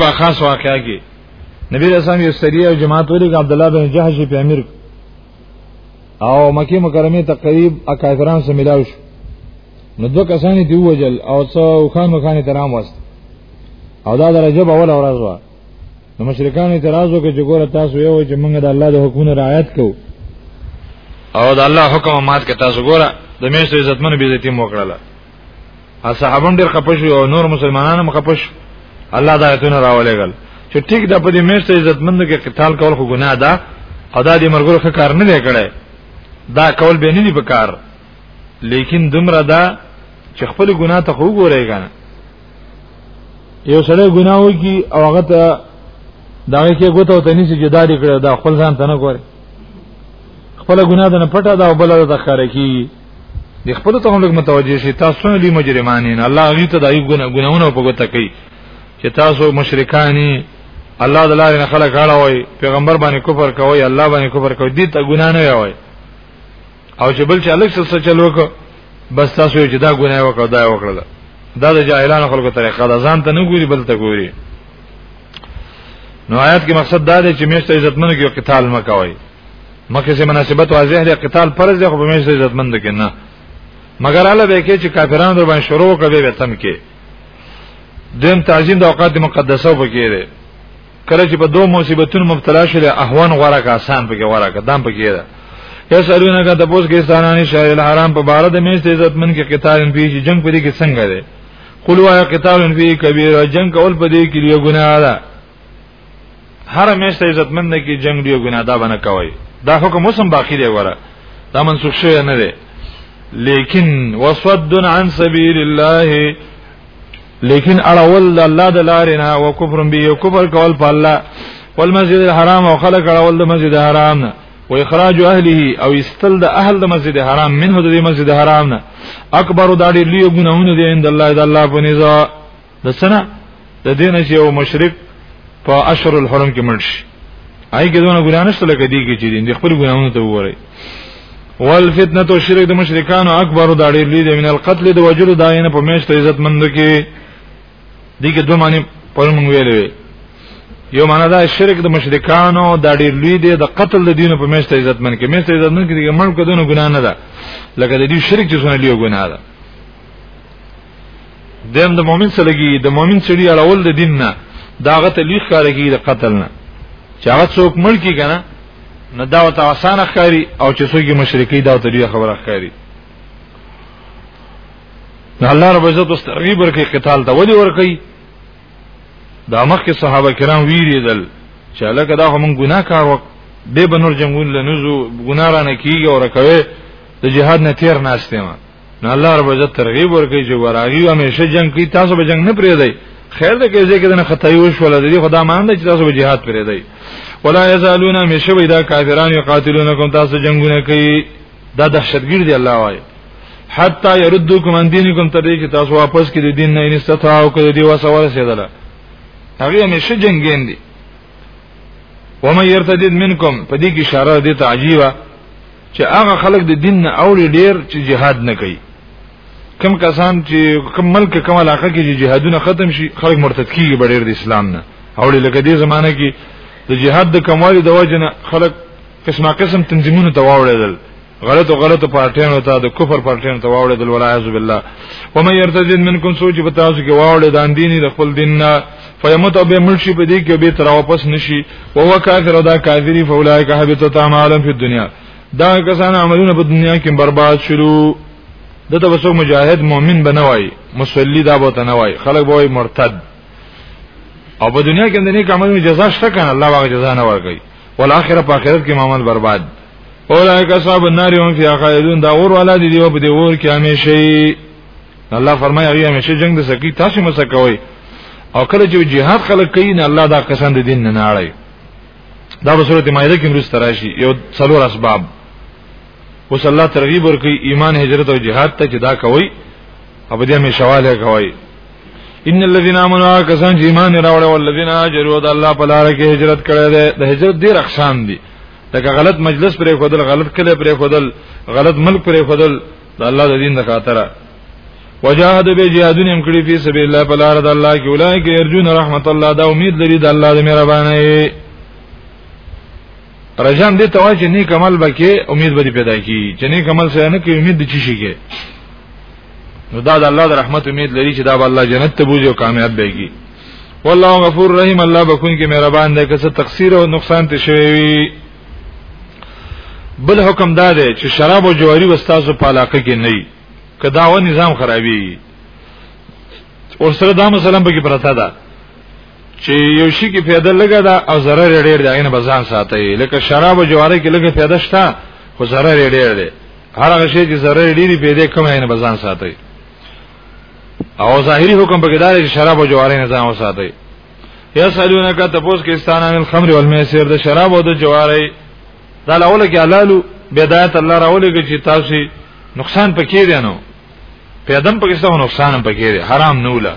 په خاص واقعا کې نبی رسول یو سریه او جماعت ولې عبد الله بن جهش په امیر او مکی مکرمه ته قریب اکافران سره ملاو شو نو دو کسانی دی وجل او څو خان مخانی ترام واست او دا درجه به ول اورز وا نو مشرکان اعتراض وکړي چې ګوره تاسو یو چې موږ د الله د حکمونو رعایت کوو او د الله حکم مات کړ تاسو ګوره د میشتو عزتمن به عزت مو کړله اصحابان ډېر خپه شو او نور مسلمانان هم خپه شو الله دا ایتونه راولېګل چې ټیک د په دې میشته عزتمند کې قتال کول خو ګناه ده او دا دې مرګره ښه کار نه دی کړی دا کول به نه دی په کار لیکن دمره دا چې خپل ګناه ته خو ګورې کنه یو سره ګناه وکي او هغه ته دا کې ګوت او تني چې جدا دي کړی دا خپل ځان ته نه ګوري خپل ګناه نه پټه دا او بل د ښکارې کی د خپل ته هم لږ متوجه شي تاسو نه دي مجرمانین الله غي ته دای ګونه ګناونه په ګوته کوي چې تاسو مشرکانی الله د لارې نه خلک اړوي پیغمبر باندې کفر کوي الله باندې کفر کوي دې ته ګنا نه وي او چې بل چې الګ څه چلو کو بس تاسو چې دا ګنا وکړه دا وکړه دا د جاهلانو خلکو طریقه ده ځان ته نه ګوري بل ته ګوري نو آیات کې مقصد دا دی چې میشته عزتمنو کې قتال مکوئ مکه سي مناسبت واضح دی قتال فرض دی خو په مشه عزتمند کې نه مګر الله به کې چې کافرانو در باندې شروع کوي به تم کې دیم تعظیم د اوقات مقدسه په کې دی کله چې په دوه مصیبتونو مبتلا شول احوان غوړه کا آسان پکې غوړه کا دام پکې ده یسالونه کا تاسو کې ستانانی شهر الحرام په بار د میشت عزتمن کې قتال ان پیږي جنگ پدې کې څنګه ده قلوا قتال ان فی کبیر جنگ کول پدې کې یو ګناه ده هر میشت عزتمند کی جنگ دی ګناه دا بنه کوي دا حکم اوسم باقی دی وره دا منسوخ شوی نه دی لیکن وصد عن سبیل الله لیکن اړول د الله د لارې نه او کفر به او کفر کول په الله والمسجد الحرام او خلق اړول د مسجد حرام نه و اخراج اهله او استل د اهل د مسجد حرام منه د مسجد حرام نه اکبر د ډیر لوی ګناهونه دی عند الله د الله په نزا د سنه د دین چې یو مشرک په اشهر الحرم کې مرشي آی کې دونه ګناه نشته لکه دی کې چې دین خپل ګناهونه ته وره والفتنه تو شرک د مشرکانو اکبر د اړې لید من القتل د وجلو داینه په میشت عزت مند کې دي کې دوه معنی پر مونږ ویلې یو معنا دا شرک د مشرکانو د ډیر لوی دی د قتل د دینه په میشت عزت من کې میشت عزت من کې مړ کدونه ګناه نه ده لکه د دې شرک چې څنګه لیو ګناه ده دیم د مؤمن سره لګي د مؤمن سړي اړول د دین نه داغه ته لیک کارږي د قتل نه چې هغه څوک مړ کی کنه نه دا وته آسان ښکاری او چې څوک مشرکی دا ته لوی خبره ښکاری نه الله رب عزت واست ترغیب ورکړي قتال ته ولي ورکړي دا مخکې صحابه کرام ویریدل چې لکه دا هم ګناه کار وک به بنور جنگون لنزو ګناه را نه کیږي او رکوي د جهاد نه تیر ناشته ما نو الله رب عزت ترغیب ورکړي چې وراغي همیشه جنگ کوي تاسو به جنگ نه پریږدئ خیر ده کې ځکه نه خدای وش ولا دې خدا مان ده چې تاسو به jihad پرې دی ولا یزالون همیشه وي دا کافرانو قاتلونکم تاسو جنگونه کوي دا دهشتګیر دی الله وایي حتا يردوکم ان دینکم تر دې چې تاسو واپس کړي دین نه ان استطاعو کړي دی وسوال سیدله هغه همیشه جنگین دي ومن يرتد منکم په دې کې اشاره دي تعجیبه چې هغه خلک د دین نه اوري ډیر چې جهاد نه کوي کم کسان چې کم ملک کم علاقه کې چې جهادونه ختم شي خلک مرتد کیږي بډیر د اسلام نه او لکه دې زمانه کې د جهاد د کموالي د وجه نه خلک قسمه قسم تنظیمونو ته واوړېدل غلط او غلط پارټیانو ته د کفر پارټیانو ته واوړې د ولایت بالله و مې يرتد منکم سوچ په تاسو کې واوړې د دین د خپل دین نه فیمت او به ملشي په دې کې به تر واپس نشي او هو کافر دا کافری فولای که حبتت اعمالهم فی الدنیا دا کسان عملونه په دنیا کې برباد شلو دته وسو مجاهد مؤمن بنوي مصلی دا بوته نه وای خلک به مرتد او په دنیا کې د نیک عملونو جزا شته کنه الله واغ جزا نه ورکړي ولآخره په آخرت کې عمل برباد اولئک اصحاب النار هم فی خالدون دا اور ولا دی دی په دې اور کې همیشه الله فرمایي هغه همیشه جنگ د سکی تاسو مو سکوي او کله چې جهاد خلک کوي نه الله دا کسان د دین نه اړي دا په سورته مائده کې مرسته راشي یو څلور اسباب اوس الله ترغیب ورکړي ایمان هجرت او جهاد ته چې دا کوي او په دې مې شواله کوي ان الذين امنوا کسان چې ایمان راوړل او الذين هاجروا د الله په لار کې هجرت کړي ده د هجرت ډیر اقسام دي لکه غلط مجلس پرې خودل غلط کله پرې خودل غلط ملک پرې خودل د الله د دین د خاطر وجاهدوا بجهادن هم کړی په سبیل الله په لار د الله کې اولای کې ارجون رحمت الله دا امید لري د الله د مهرباني رجام دې توای چې نیک عمل بکې امید به پیدا کی چې نیک عمل سره نه کې امید د چی شي کې نو دا د الله د رحمت امید لري چې دا به الله جنت ته بوزي او کامیاب بهږي والله غفور رحیم الله بكون کې مهربان دی که څه تقصیر او نقصان ته شوی وي بل حکم دا دی چې شراب او جواری وستاسو په علاقه کې نه وي که دا و نظام خرابي او سره دا مثلا به کې پرتا ده چې یو شي کې پیدا لګا دا او zarar ډېر دی نه بزان ساتي لکه شراب او جواری کې لګا پیدا شته خو zarar ډېر دی هر هغه شی چې zarar ډېری پیدا کم نه بزان ساتي او ظاهري حکم په کې دا چې شراب او جواری نه ځان وساتي یا سالونه کا تپوس کې استانان الخمر والمیسر د شراب او د جواری دا لاول کې حلالو بدايت الله راولې کې چې تاسو نقصان پکې دی نو پیدم پکې څه نقصان هم پکې دی حرام نه ولا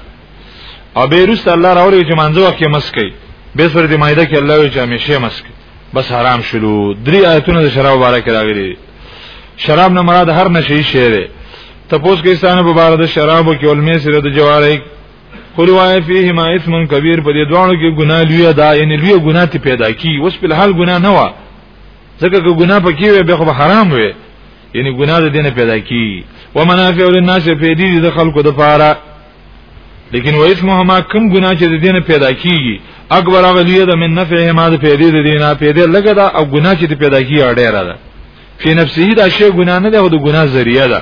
او به رست الله راولې چې منځو وخت کې مسکې به سره دې مایده کې الله چې همیشه مسکې بس حرام شلو درې آیتونه د شراب مبارک راغلي شراب نه مراد هر نشي شی دی تپوس کې ستانه په بار د شرابو کې ولمې سره د جواری کلی وای فيه ما اسم کبیر په دې دوانو کې ګناه لوی ده یعنی لوی ګناه ته پیدا کی اوس په حال ګناه نه و ځکه که ګناه پکې وي به خو حرام وي یعنی ګناه د دینه پیدا کی و منافع للناس په دې د خلکو د پاره لیکن و اسمه ما کم ګناه چې د دینه پیدا کیږي اکبر غلیه ده من نفعه ما د پیدا د دینه پیدا لګه ده او ګناه چې پیدا کیږي اړه ده په نفسه دا شی ګناه نه ده او د ګناه ذریعہ ده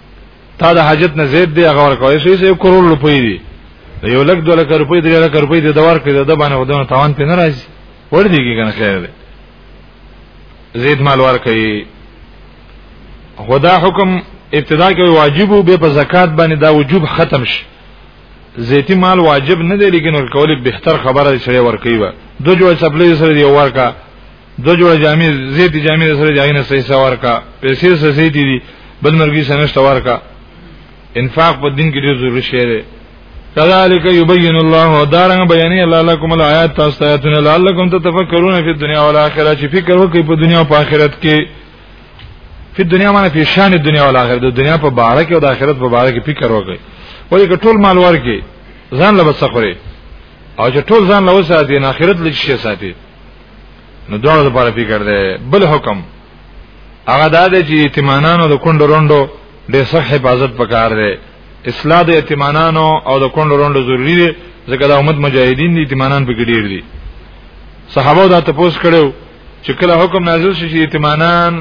تا د حاجت نه زید دی هغه ورکوي شي یو کرور روپۍ دی یو لک دوه لک روپۍ درې لک روپۍ د دوار کې د باندې ودونه تاوان پې نه راځي ور دي کې کنه خیر دی زید مال ور کوي خدا حکم ابتدا کې واجب او به زکات باندې دا وجوب ختم شي زیتی مال واجب نه دی لیکن ورکول به تر خبره شری ورکی و دو جو چپلې سره دی ورکا دو جوړه جامې زیتی جامې سره جاینه صحیح سوار کا پیسې سره صحیح دي بل مرګي سنشت ورکا انفاق په دین کې ډیر ضروري شی دی کذالک یبین الله دارنګ بیانې الله لكم الایات تاسو ته آیاتونه لعلکم تتفکرون فی الدنیا والآخرة چې فکر وکړئ په دنیا او په آخرت کې په دنیا باندې په شان دنیا او آخرت د دنیا په باره کې او د آخرت په باره کې فکر وکړئ ولې که ټول مال ورکې ځان له بسخوري او چې ټول ځان له وساتي نه آخرت لږ شي ساتي نو دوه لپاره فکر دی بل حکم هغه دا دی چې یتیمانانو د کندو روندو د صح حفاظت پکار دی اصلاح د یتیمانانو او د کندو روندو ضروری دی ځکه د امت مجاهدین دي یتیمانان په ګډیر دي صحابه دا تپوس کړو چې کله حکم نازل شي چې یتیمانان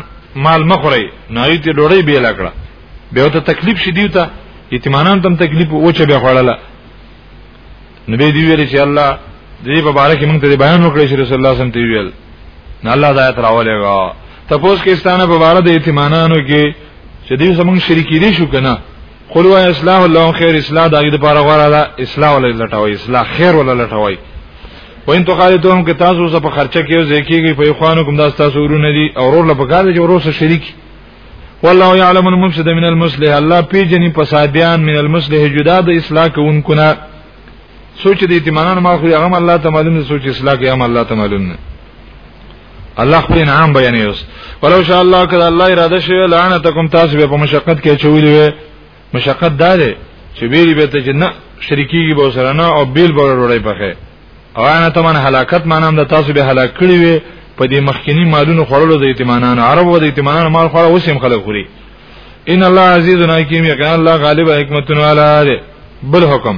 مال مخوري نه یې ته ډوړې بیل کړه به ته تکلیف شې دیوته یتیمانان تم تکلیف اوچه به خړله نو به دی ویل چې الله دې په باره کې موږ ته بیان وکړي چې رسول الله صلی الله علیه وسلم ته ویل نه الله دا تر اولېګا تاسو کې ستانه په باره د اعتمادانو کې چې دې زمونږ شریکی دي شو کنه قلوا اصلاح الله خیر اصلاح دا دې لپاره غوړه ده اصلاح ولا لټوي اصلاح خیر ولا لټوي وین تو خالتهم که تاسو سره په خرچه کې ځکیږي په اخوانو کوم دا تاسو ورونه دي او ورور لپاره چې ورور سره شریک والله يعلم المفسد من المصلح الله پیجنې فسادیان من المصلح جدا د اصلاح کوونکو نه سوچ دې ایتمانان ما خو هغه الله ته معلوم سوچ اصلاح کې هم الله ته معلوم نه الله خو انعام بیانې اوس ولو شاء الله کله الله اراده شوی لعنتکم تاسو به په مشقت کې چولې وي مشقت دا دی چې ویری به ته چې نه شریکیږي به سره نه او بیل به وروړی پخې او انا تمن هلاکت معنی د تاسو به هلاک کړی وي په دې مخکینی مالونو خړلو د ایتمانان عربو د ایتمانان مال خړ اوس هم خلک خوري ان الله عزیز حکیم یقینا الله غالب حکمت والا بل حکم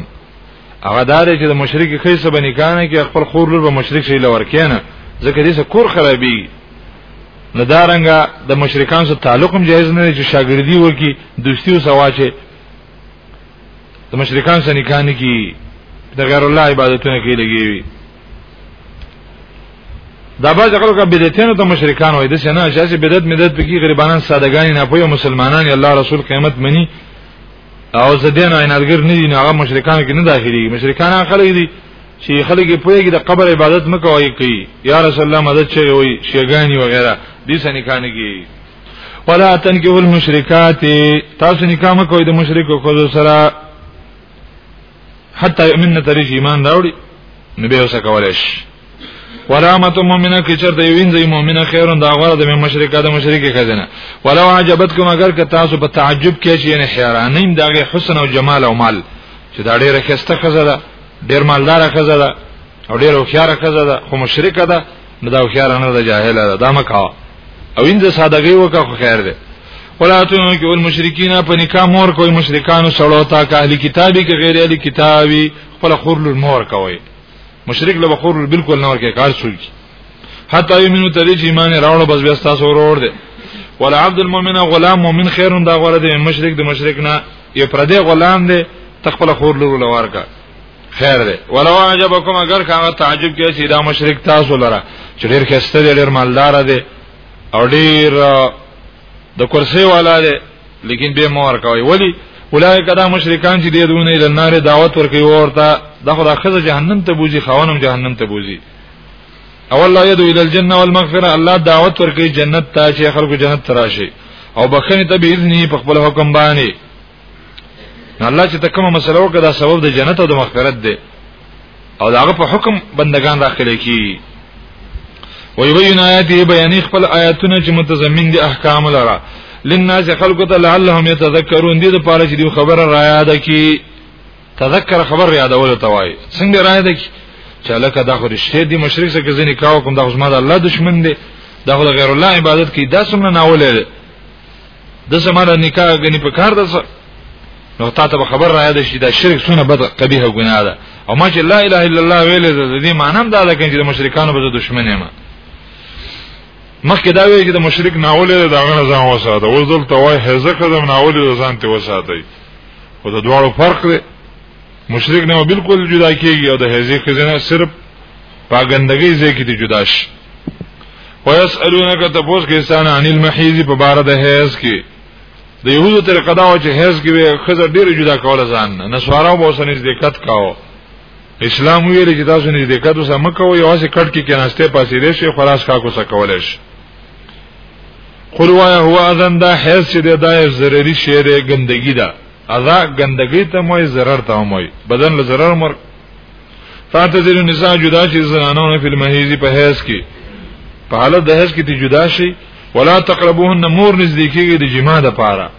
هغه دار چې د مشرک خېسه بنی کانه کې خپل خور لور به مشرک شي لور کینه ځکه دې کور خرابي نه دارنګه د مشرکان سره تعلق هم جایز نه چې شاګردي وکي دوستي او سواچه د مشرکان سره نکاح نه کی د غیر الله عبادتونه کوي لګي دا باز خلک بدعتانو ته مشرکان وای د سنا شاسي بدعت مدد پکې غریبانان سادهګان نه پوي مسلمانان الله رسول قیامت مني او زدین عنادګر نه دي نه هغه مشرکان کې نه داخلي مشرکان هغه خلک دي چې خلک په یوه کې د قبر عبادت مکوي کوي یا رسول الله مدد چي وي شیګانی وغیرہ دي سنې کان کې ولا تنکو المشرکات تاسو نکاح مکوئ د مشرکو خو سره حتی یمن ترجی ایمان راوړي نبی اوسه کولای شي ورامت مؤمنه کې چرته وینځي مؤمنه خیرون دا غره د مشرکه د مشرکه خزنه ولو عجبتکم اگر که تاسو په تعجب کې شي نه حیرانین دغه حسن او جمال او مال چې دا ډیره خسته خزه ده ډیر مالدار خزه ده او ډیر هوښیار خزه ده خو مشرکه ده نو دا هوښیار نه ده جاهل ده دا مکا او انده سادهګي وکړه خو خیر ده ولا تنو کې المشرکین په نکاح مور کوي مشرکانو سره تا که اهل کتابي که غیر اهل کتابي خپل خور لور مور کوي مشرک له بخور بالکل نه ورکه کار شوی حتی یمنو تری چې ایمان راوړ بس بیا تاسو ورور دی ولا عبد المؤمن غلام مؤمن خیر دا غره دی مشرک د مشرک نه یو پردې غلام دی تخپل خور لور لور کا خیر دی ولو عجبکم اگر کاغه تعجب کې چې دا مشرک تاسو لره چې ډیر خسته ډیر مالدار دی او ډیر د کرسي والا دی لیکن به مور کوي ولی اولای کدا مشرکان چې دیدونه ال نار دعوت ورکوي ورته دا خو راخذ جهنم ته بوزي خوانم جهنم ته بوزي او الله يدعو الى الجنه والمغفره الله دعوت ورکوي جنت ته چې خلکو جنت تراشي او بخنه ته باذن په خپل حکم باندې الله چې تکمه مسله وکړه دا سبب د جنت او د مغفرت دی او داغه په حکم بندگان داخله کی ويبين آياته بيان خپل آیاتونه چې متضمن دي احکام لره للناس خلق ته لعلهم يتذكرون دي د پاره چې دی خبره را یاد کی تذکر خبر یادول ته وای څنګه را یاد کی چې لکه دا خو رښتې دي مشرک څخه ځنی کاو کوم دا خو زما د الله دشمن دي دا خو غیر الله عبادت کی دا څومره ناوله د زمانه نکاح غني په کار ده نو تا ته خبر را یاد شي دا شرک سونه بد قبیح ګناه ده او ما چې لا اله الا الله ویل د دې معنی هم دا ده چې د مشرکانو به دښمن یم مخکې دا ویل چې د مشرک ناولې دا غنه ځان وساته اوس دلته وای هزه کړم ناولې ځان ته وساتای خو د دواړو فرق دی مشرک نه بالکل جدا کیږي او د هیزه خزنه صرف پاګندګي ځای کې جدا شي ويسالونک تاسو کې انسان عن المحیز په بار د هیز کې د یهودو تر قدا او چې هیز کې خزه ډیر جدا کوله ځان نه سوارو به وسنې دې کټ کاو اسلام ویل چې تاسو نه دې کټ وسه مکو یو څه کټ کې کناسته پاسې دې شي خلاص کا کو څه کولای شي قل وایا هو اذن دا هیز چې دا ضروري شی دی ګندګي ده اذا ګندګي ته موي zarar ته موي بدن له zarar مر فاتذل النساء جدا شي زنانونه په مهيزي په هيڅ کې په حالت د هيڅ کې ته جدا شي ولا تقربوهن مور نږدې کېږي د جما د پاره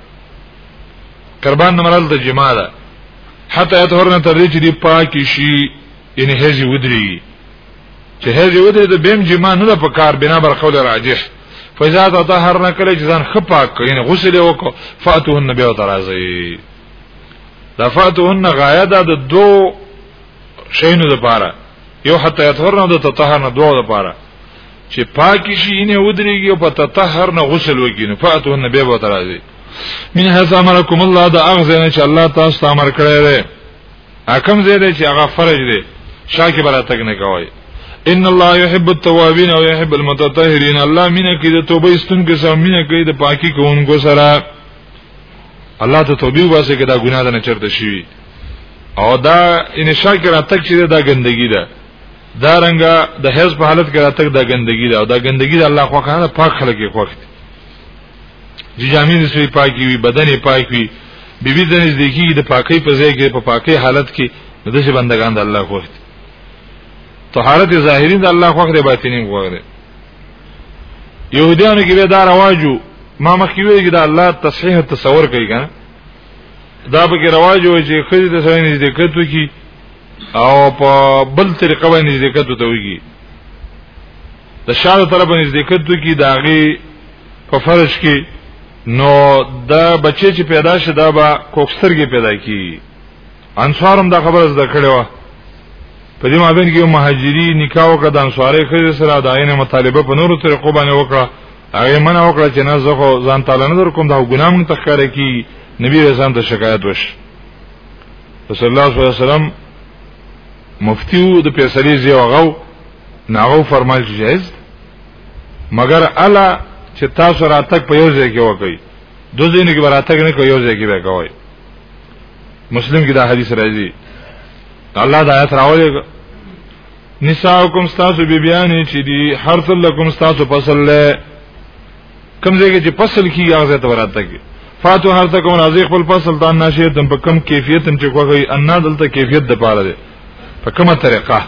قربان مرز د جما ده حتی اتورنه تر دې چې دی پاک شي ان هيزي ودري چې هغه ودرې د بیم جما نه په کار بنا بر قول راجح فاذا تطهرنا کله چې ځان خپاک کین غسل وکړو فاتوهن بیا ترازی دا فاتوهن غایه ده د دوه شینو لپاره یو حتی یطهرنا د تطهرنا دوه لپاره چې پاکی شي نه ودرېږي او په تطهر نه غسل وکړي نو فاتو النبي به ترازي من هذا امركم الله دا اغزنه چې الله تاسو امر کړی دی اکم زیاده چې هغه فرج دی شاکه برا تک نه کوي ان الله يحب التوابين او يحب المتطهرين الله مینه کوي د توبه استون کې سره مینه کوي د پاکي کوونکو سره الله ته توبه واسه کې دا ګناه ده نه چرته شي او دا ان شاکر تک چې دا ګندګي ده دا رنګه د حیض په حالت کې راتګ دا ګندګي ده او دا ګندګي ده الله خو کنه پاک خلک یې خوښ دي چې جامې د سوی پاکي وي بدن یې پاک وي بیبي د نزدیکی د پاکۍ په ځای کې په پاکۍ حالت کې د دې بندگان د الله خوښ دي طهارت ظاهری د الله خوښ دی باطینی خوښ دی يهوديانو کې به دا رواجو ما مخکې ویل چې دا الله تصحیح تصور کوي کنه دا به کې رواج وي چې خځې د سره نږدې کتو کی او په بل طریقه باندې نږدې کتو ته وږي د شاده طرف نزدېکت کی داغي په فرج کې نو دا بچی چې پیدا شي دا به کوکسترګي پیدا کی انصارم دا خبره زده کړې و په دې مابین کې مهاجری نکاح وکړه د انصارې خزه سره د عین مطالبه په نورو طریقو باندې وکړه هغه منه وکړه چې نه زه خو ځان تعالی نظر کوم دا ګناه مون تخکر کی نبی رسول ته شکایت وش رسول الله صلی الله علیه وسلم مفتیو د پیسلی زیو غو ناغو فرمایل چې جائز مګر الا چې تاسو راتګ په یو ځای کې وکړئ دو ځینې کې راتګ نه کوي یو ځای کې به کوي مسلم کې دا حدیث راځي الله دا آیت راولې نساءکم استاسو بیبیان چې دی حرث لکم استاسو فصل له کم ځای کې چې فصل کی یاغزه ته وراته کې فاتو هر تکو نازې خپل فصل دان نشه تم په کم کیفیت تم چې کوی ان دلته کیفیت د پاره ده په کومه طریقه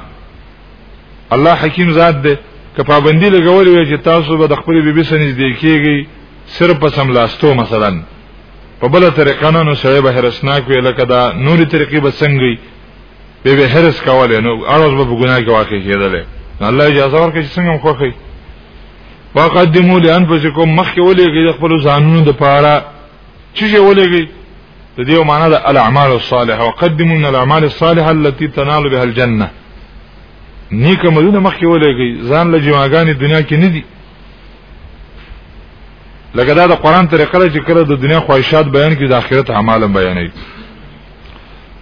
الله حکیم ذات دی که پابندی لګولې وي چې تاسو به د خپل بیبي سره نږدې کیږئ صرف په سملاستو مثلا په بل طریقه نه نو سړی به هرسناک وي لکه دا نوري طریقې به څنګه به به هرس کولای نو اړوز به ګناه کې واقع کېدل الله اجازه ورکړي چې څنګه خوخي وقدموا لانفسکم مخکې ولېږي د خپل ځانونو د پاره چې ولګي د دې معنی د الاعمال الصالحه وقدموا من الاعمال الصالحه التي تنال بها الجنه نیک عملونه مخکې ولګي ځان له جماګانې دنیا کې نه دي لکه دا د قران طریقه ده چې کله د دنیا خواهشات بیان کړي د آخرت اعمال بیانوي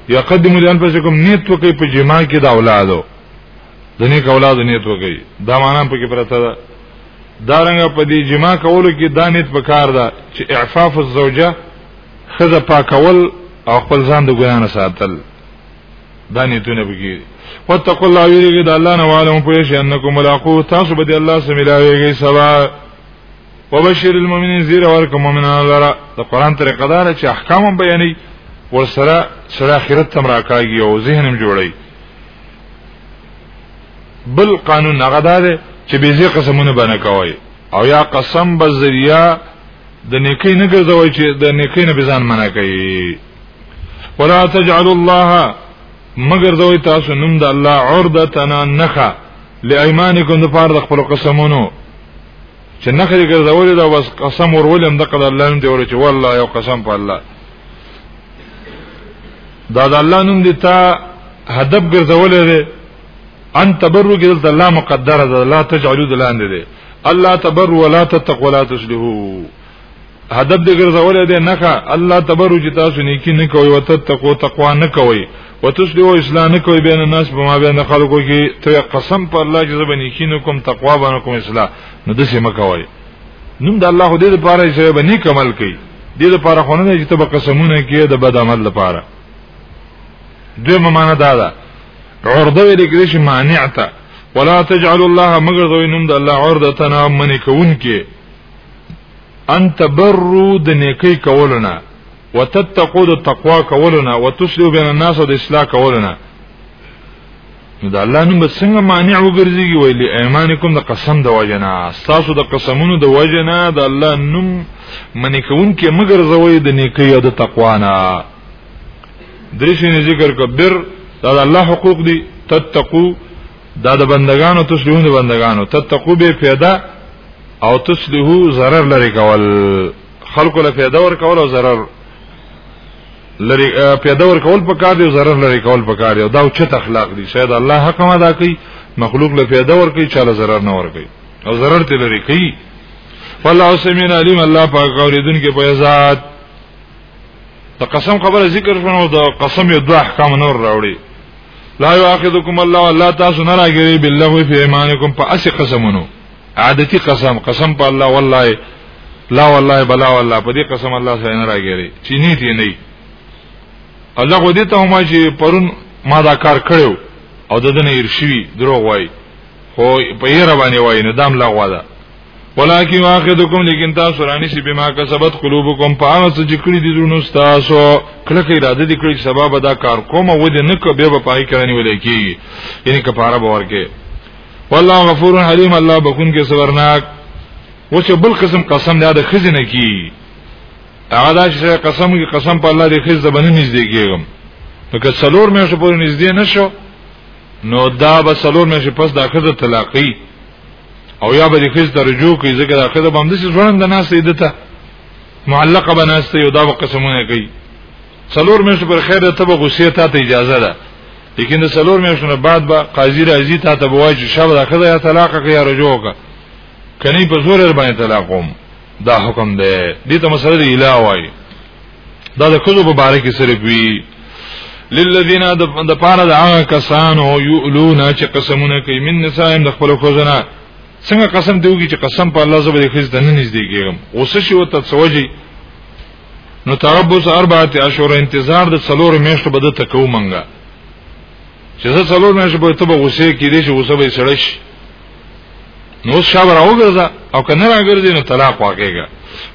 یقدموا لانفسکم نیت وکي په جما کې د اولادو د نیک اولاد نیت وکي دا معنی په کې پرته ده دارنګه په دې جما کولو کې دا نیت پکار ده چې اعفاف الزوجه خزه پاکول او خپل ځان د ګنا نه ساتل دا نیتونه بګی واتقوا الله یریګه د الله نه والم په شي انکم ملاقات تاسو به د الله سره ملاویږئ سبا وبشر المؤمنین زیر ورک مؤمنان لرا د قران طریقه دار چې احکام بیانې ورسره سره اخرت تم راکاږي او ذهنم جوړي بل قانون هغه دا دی چې به زی قسمونه باندې کوي او یا قسم به ذریعہ د نیکی نه ګرځوي چې د نیکی نه بزان منع کوي ولا تجعل الله مگر دوی تاسو نوم د الله عرضه تنا نخا لایمانکم د پاره د خپل قسمونو چې نخې ګرځولې دا بس قسم ورولم د قدر الله نوم دی ورچ والله یو قسم په الله دا د الله نوم دی تا هدف ګرځولې ده ان تبرو کې دلته الله مقدره ده لا تجعلوا دلاندې ده الله تبر ولا تتق ولا تسلهو هدف دې ګرځولې ده نه الله تبرو چې تاسو نیکی نه کوي وتتقو تقوا نه کوي وتسلهو اسلام نه کوي بین الناس بما بین خلکو کې ته قسم په الله چې زبنی کینو کوم تقوا باندې کوم اسلام نو دسه مکوي نوم د الله دې لپاره چې به نیک عمل کوي دې لپاره خو نه چې ته به قسمونه کې د بد عمل لپاره دوی ممانه دا ده عرضه ویل کې چې مانع ته ولا تجعل الله مگر دوی نوم د الله عرضه تنا من کون کې ان تبرو د نیکی کولونه وتتقوا د تقوا کولونه وتصلوا بین الناس د اصلاح کولونه نو د الله نوم به څنګه مانع وګرځيږي ویل ایمانکم د قسم د وجنا تاسو د قسمونو د وجنا د الله نوم منی کون کې مگر زوی د نیکی او د تقوا نه درشنه ذکر کبر دا د الله حقوق دي تتقو دا د بندگانو تسلیحون د بندگانو تتقو به پیدا او تسلیحو zarar لري کول خلکو له پیدا ور کول او zarar لری پیدا ور کول پکار دی او ضرر لری کول پکار دی او دا او چت اخلاق دی شاید الله حق ما دا کوي مخلوق له پیدا ور کوي چاله ضرر نه ور کوي او ضرر ته لری کوي والله سمین علیم الله پاک اوریدون کې په ذات د قسم خبره ذکر شونه د قسم یو دوه احکام نور راوړي لا یاخذکم الله الله تاسو نه راګری بالله فی ایمانکم په اسی قسمونو عادتي قسم قسم په الله والله لا والله بلا والله په دې قسم الله سره نه راګيري چې نه دي نه الله غو دې ته ما چې پرون ما دا کار کړو او ددنه ارشوي دروغ وای خو په یې را باندې وای نه دام لا غوا ده ولکن واخذکم لیکن تاسو رانی سی بما کسبت قلوبکم پاوس چې کړی دي درونو تاسو کله کې اراده دي کړی سبب دا کار کوم و دې نه کو به پای کرانی ولې کیږي یعنی کفاره باور کې والله غفور حلیم الله بخون کې صبرناک و چې بل قسم قسم دا د خزینه کی هغه دا چې قسم کې قسم په الله دې خز زبنه نږدې کېږم نو که څلور مې شو پورې نږدې نشو نو دا به څلور مې شو پس دا خزه طلاقي او یا به خز درجو کوي ځکه دا خزه باندې ژوند نه سیدته معلقه بناسته یو دا قسمونه کوي څلور میاشتې پر خیر ته به غوسه ته ته اجازه ده لیکن د څلور میاشتو نه بعد به قاضي راځي ته ته وایي چې شابه راخذ یا طلاق کې یا رجوع کا کني په زور باندې طلاق هم دا حکم ده دې ته مسله دی اله وایي دا د کلو په باره کې صرف وی للذین د پاره د هغه کسانو یؤلون چې قسمونه کوي من نسایم د خپل خوزنه څنګه قسم دیوږي چې قسم په الله زبر خز د نن نږدې کېږم اوس شي وته سوجي نو تربص اربعه اشهر انتظار د څلور میاشتو بده تکو منګه چې زه څلور میاشتې به ته به غوسه کې دي چې غوسه به سړی شي نو شاور اوګرځا او کنه راګرځي نو طلاق واقعېږي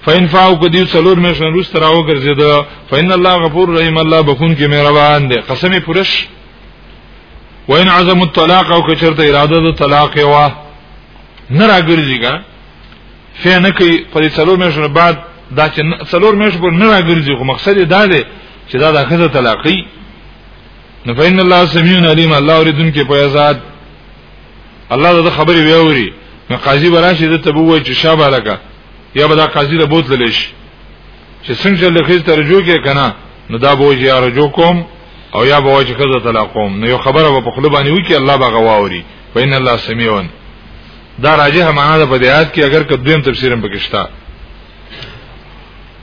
فین فاو کدی څلور میاشتې روز تر اوګرځي دا فین الله غفور رحیم الله بخون کې مهربان دی قسم پرش وین عزم الطلاق او کچرته اراده د طلاق وا نه راګرځي ګا فه نه کوي په دې څلور میاشتو نه بعد دا چې څلور میاشتې پر نه راګرځي خو مقصد دا دی چې دا د خزه طلاقي نو فین الله سميع علیم الله اوریدون کې په آزاد الله دا خبرې ویوري نو قاضي براشي د تبوه چې شابه لکه یا به دا قاضي له بوت للیش چې څنګه له خزه ترجو کې کنه نو دا بوج یا رجو کوم او یا به وجه خزه طلاقوم نو یو خبره په خپل باندې وکي الله به غواوري فین الله سميع دا راجه معنا ده په دې آیات کې اگر کدویم تفسیر هم پکښتا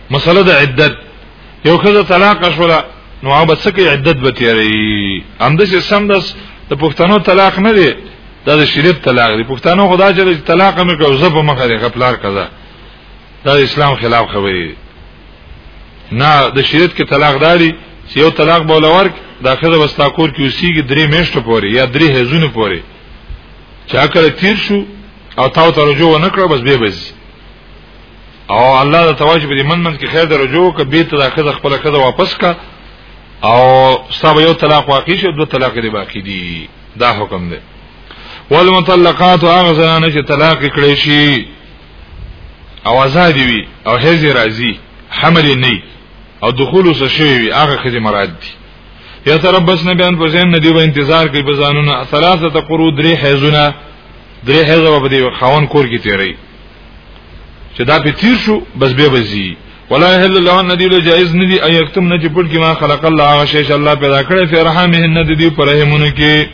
مسله د عدت یو خزه طلاق شولا نو هغه څه کې عدت به تیری هم د سم داس د پښتنو طلاق نه دی دا د شریعت طلاق دی پښتنو خدا چې طلاق مې کو زب مخه دی خپلار قضا دا اسلام خلاف خبرې نه د شریعت کې طلاق داري چې یو طلاق بولور دا خزه وستا کور کې اوسېږي درې میاشتې پوري یا درې هزونه پوري چا کله تیر شو او تاو ته رجوع نه کړ بس به بس او الله د تواجب دې من من کې خیر د رجوع ک به ته داخله خپل کده واپس کا او صاحب یو طلاق واقع شي دوه طلاق دې باقی دي دا حکم دی والمطلقات هغه زنانه چې طلاق کړي شي او آزاد وي او هزي راضي حمل نه او دخول وسه شوی هغه خزي مراد دي یا تربس نه بیان پسین نه دی به انتظار کوي په ځانونه ثلاثه تقرو درې حیزونه درې حیزه به دی خاون کور کې تیری چې دا په تیر شو بس به بزي ولا هل له ندی له جائز ندی اي یکتم نه چې پټ کې ما خلق الله هغه شی چې الله پیدا کړی په رحمه نه دی په رحمونو کې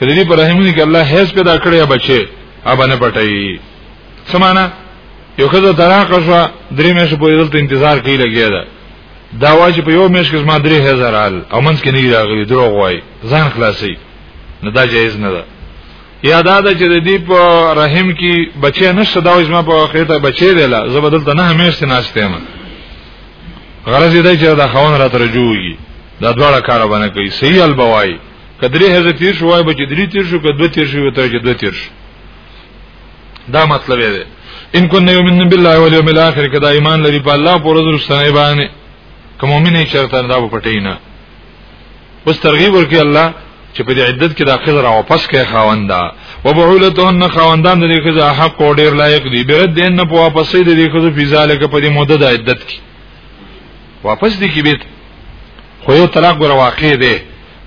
کله دې په رحمونو کې الله هیڅ پیدا کړی بچي ابا نه پټي سمانا یو خزه طلاق شو درې مې شپې دلته انتظار کوي لګیا ده دا واجب په یو میش کې زما 3000 حال او منځ کې نه راغلي دروغ وای ځان خلاصي نه دا جایز نه ده یا دا ده چې د دې په رحم کې بچی نشته دا زما په خېټه بچی دی لا زه بدلته نه همیش ناشته ما غرض دې چې دا خوان را ترجوږي دا دواړه کار باندې کوي صحیح البوای کدرې هزه تیر شو وای بچی درې تیر شو کدو تیر شو ته چې دو تیر شو دا مطلب دی ان كنا يؤمنون بالله واليوم الاخر کدا ایمان لري په الله پر ورځ سره باندې کوم مؤمن یې چرته دا پټی نه اوس ترغیب ورکړي الله چې په دې عدت کې داخل را واپس کې خاوندا وبعولتهن خاوندان د دې خزه حق او ډیر لایق دي برد دین نه په واپسې د دې خزه فزاله کې په دې مدد عدت کې واپس دي کې بیت خو یو طلاق ګره واقع دی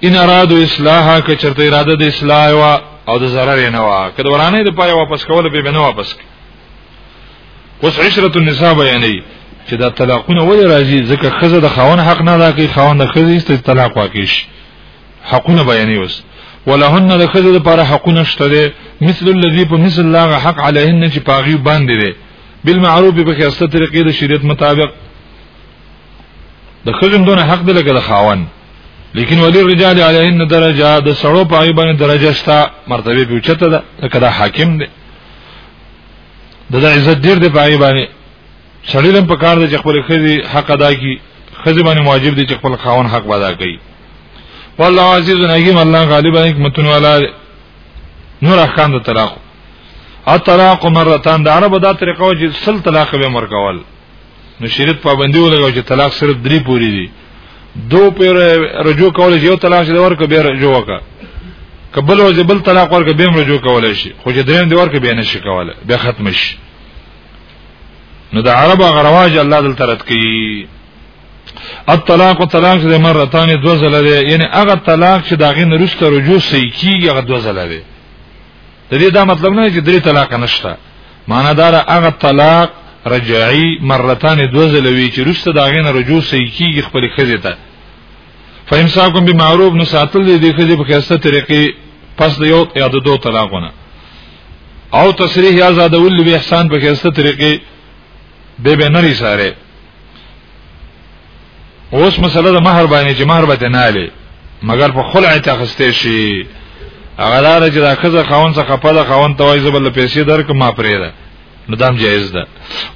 ان ارادو اصلاحا که چرته اراده د اصلاح وا او د ضرر نه وا کله ورانه د پاره واپس کول به نه واپس کی اوس عشره النساء بیانې چې دا طلاقونه ولې راځي ځکه خزه د خاون حق نه ده کې خاون د خزه است طلاق واقع شي حقونه بیانې اوس ولهن د خزه لپاره حقونه شته دي مثل الذي په مثل لاغه حق علیهن چې پاغي باندې دي بالمعروف په خاصه طریقې د شریعت مطابق د خزم دونه حق دی لکه د خاون لیکن ولی رجال علیهن درجه د سړو پای باندې درجه شته مرتبه به چته ده لکه دا حاکم دی د عزت ډیر دی پای باندې سړی لم پکار دی چې خپل خزي حق ادا کی خزي باندې واجب دی چې خپل خاون حق ادا کوي والله عزیز حکیم الله غالب حکمت والا نور احکام د طلاق الطلاق مرتان د عربو دا طریقه چې سل طلاق به مرکول نو شریعت پابندي ولګو چې طلاق صرف درې پوری دي دو پیر رجوع کول یو طلاق چې ورکه به رجوع وکړه کبل او بل طلاق ورکه به رجوع کول شي خو چې دریم دی ورکه به نه شي کوله به ختم شي نو د عرب غرواج الله دل ترت کوي الطلاق طلاق د مرتان دو زله یعنی هغه طلاق چې داغه نرسته رجوع سې کیږي هغه دو زله د دې دا مطلب نه چې درې طلاق نشته معنا دار هغه طلاق رجعي مرتان دوزلوي چې رسته داغې نه رجوع صحیح کیږي خپل خزه ته فامساکم بمعروف نو ساتل دې خزه په خسته طریقې پس د یو یا د دوه طلاقونه او تصریح یا زادول به احسان په خسته طریقې به به نری ساره اوس مسله د مہر باندې چې مہر به نه لې مګر په خلع ته خسته شي هغه لار چې دا خزه خاون څخه په دا خاون توای زبل پیسې درک ما پرې ده نو دام جایز ده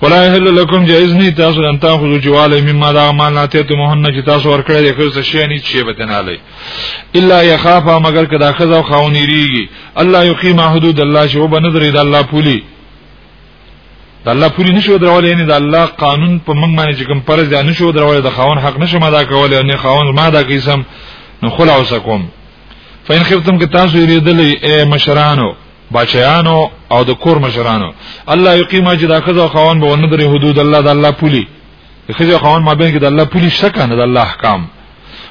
ولا هل لكم جایز نه تاسو ان تاخذوا جواله مما دا مال ناته ته مهن چې تاسو ورکړی د خزه شي نه چې به نه لې الا يخافا مگر کدا خزه خاون ریږي الله یقیم حدود الله شو بنظر د الله پولی د الله پوری نشو درول یعنی د الله قانون په موږ باندې چې کوم پرز نه شو درول د خاون حق نشم ادا کول او نه خاون ما دا کیسم نو خلع وسکم فین خفتم که تاسو یریدلې اے مشرانو بچیانو او د کور مشرانو الله یقیما چې دا خزه خاون به ونه درې حدود الله د الله پولی د خځې او خاوند مابین کې د الله پولی شته کنه د الله احکام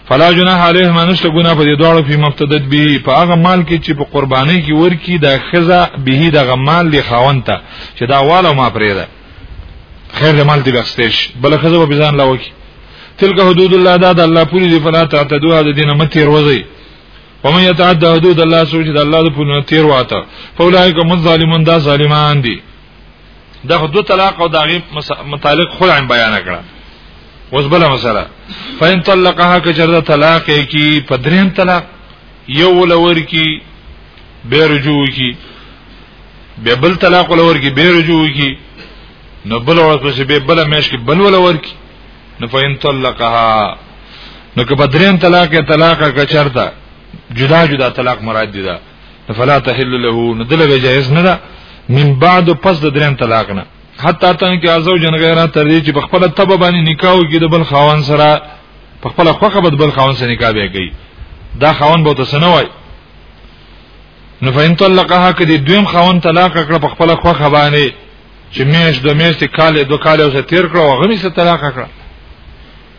فلا جناح علیهما نشته ګناه په دې دواړو په مبتدد به په هغه مال کې چې په قرباني کې ورکی د خزه به د غمال له خاون ته چې دا واله ما پرې ده خیر د مال دی بخستیش بل خزه به ځان لاوکی تلک حدود الله دا د الله پوری دی فلا تعتدوها د دینه متي روزي ومن يتعدى حدود الله سوچ د الله د پوری تیر واته فولای کوم ظالمون دا ظالمان دي دا دو طلاق او داغي متعلق خلع بیان کړه اوس بل مسله فین طلقها کجرد طلاق کی پدریم طلاق یو ولور کی به رجوع کی به بل طلاق ولور کی به رجوع کی نو بل ورځ پسې به بل مېش کی بل ولور کی نو فین طلقها نو که پدریم طلاق طلاق کچرتا جدا جدا طلاق مراد دي دا فلا تحل له نو دله به جائز نه ده من بعد پس د دریم طلاق نه حتی تن کې ازو جن غیره تر دې چې په خپل تب باندې نکاح کې د بل خاون سره په خپل خوخه بد بل خاون سره نکاح به کوي دا خاون به تاسو نه وای نو فین طلقها کې د دویم خاون طلاق کړ په خپل خوخه باندې چې میش د میش کال دو کال اوسه تیر کړو هغه می سره طلاق کړ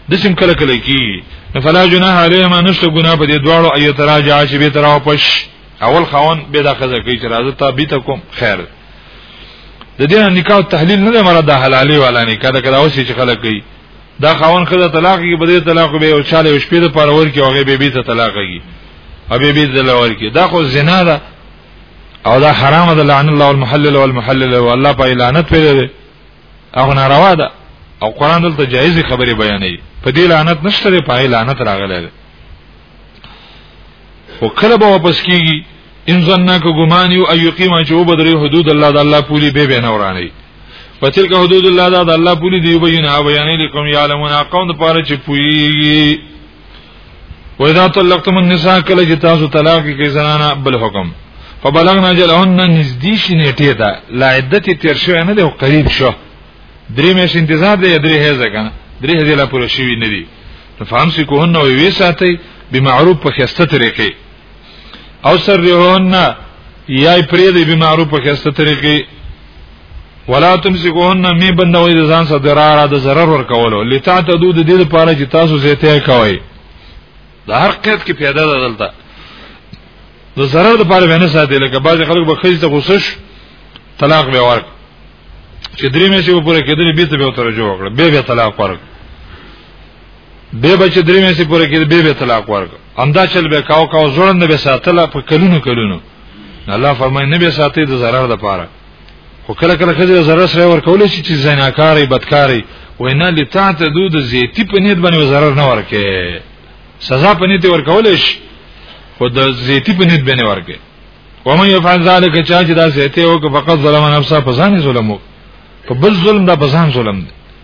د سیم کله کله کی فلا جناح علیهما نشته ګنا په دې دواړو ایت راجع چې به تراو پش اول خاون به دا خزه کوي چې راځه تا بیت کوم خیر د دې نکاح تحلیل نه مراد د حلالي والا نه کړه کړه اوس چې خلک کوي دا خاون خزه طلاق کی بده طلاق به او چاله شپې د پرور کې هغه به بیت طلاق کی او به بیت دلور کی دا خو زنا ده او دا حرام ده لعن الله المحلل والمحلل والله په لعنت پیدا ده هغه ناروا ده او قران دلته جایز خبره بیانوي په دې لعنت نشته دی په لعنت راغلی دی او کله به واپس کیږي ان ظننا کو ګمان یو ایقیم چې او بدري حدود الله د الله پوری به به نورانی فتلک حدود الله د الله پوری دی بیان بیانې لکم یعلمون قوم د پاره چې پوری و اذا طلقتم النساء کله چې تاسو طلاق کې زنانه بل حکم فبلغنا جلهن نزدې شي نیټه ده لا عدت تیر شو نه دی قریب شو درې مې انتظار دی درې هزه کنه درې هزه لا پوره شوی نه دی فهم سکوهن او وی ساتي بمعروف په خسته طریقې او سرهن یا پرې دی به معروف په خسته طریقې ولا تمسكوهن می بندوي د ځان سره دراره د zarar ور کولو لتا تدو د دې لپاره چې تاسو زه ته کوي د هر قید کې پیدا ده دلته د zarar لپاره ونه ساتي لکه بعض خلک به خځه غوسش طلاق به ورک چې درې مې چې پوره کېدل به ته به ترجو وکړه به به طلاق ورک به بچ درې مې چې پوره کېدل به به طلاق ورک همدا چل به کاو کاو ځوړند به ساتله په کلونو کلونو الله فرمایي نه به ساتي د zarar د پاره خو کله کله خځه zarar سره ورکول شي چې زناکاری بدکاری وینا لتا ته دود زیتی په نیت باندې zarar نه ورکه سزا په نیت ورکول شي خو د زیتی په نیت باندې ورکه ومن يفعل ذلك چا چې دا زیته او که فقط ظلم نفسه په ځان ظلم په بل ظلم دا په ځان ظلم دی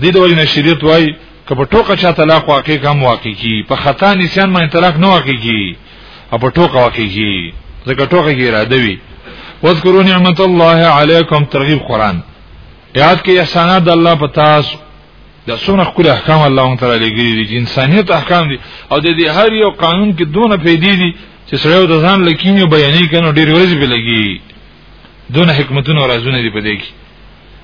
دي د وجنه شریعت وای که په ټوکه چا طلاق واقع کم واقع کی په خطا نسیان باندې طلاق نه واقع کی او په ټوکه واقع کی ځکه ټوکه کې را دوي واذکروا نعمت الله علیکم ترغیب قران یاد کې احسانات د الله په تاسو دا څومره خپل احکام الله مون تعالی لګی دي انسانیت احکام دي او د دې هر یو قانون کې دونه پیدې دي چې سره د ځان لکینی بیانې کنه ډیر ورځې به لګي دونه حکمتونه او رازونه دي په دې کې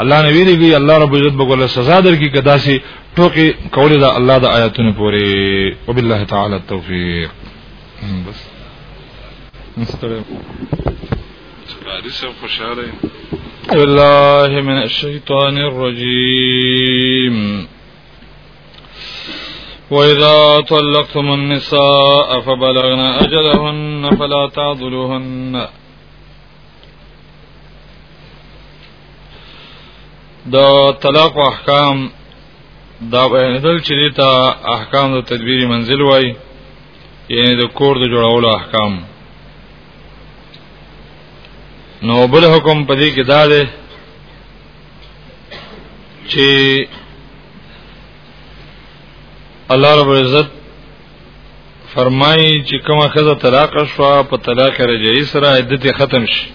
الله نه ویریږي الله رب عزت به ګل سزا درکې کدا سي ټوکی کولې دا الله د آیاتونو پورې وبالله تعالی التوفیق بس مستلم قاری صاحب خوشاله بالله من الشیطان الرجیم وإذا طلقتم النساء فبلغن أجلهن فلا تعضلوهن د طلاق احکام دا بیانېدل چې دیتا احکام د تدبیر منزل وای یعنی د کور د جوړولو احکام نو بل حکم په دې کې دا دی چې الله رب العزت فرمایي چې کومه خزه طلاق شو په طلاق رجعي سره عدت ختم شي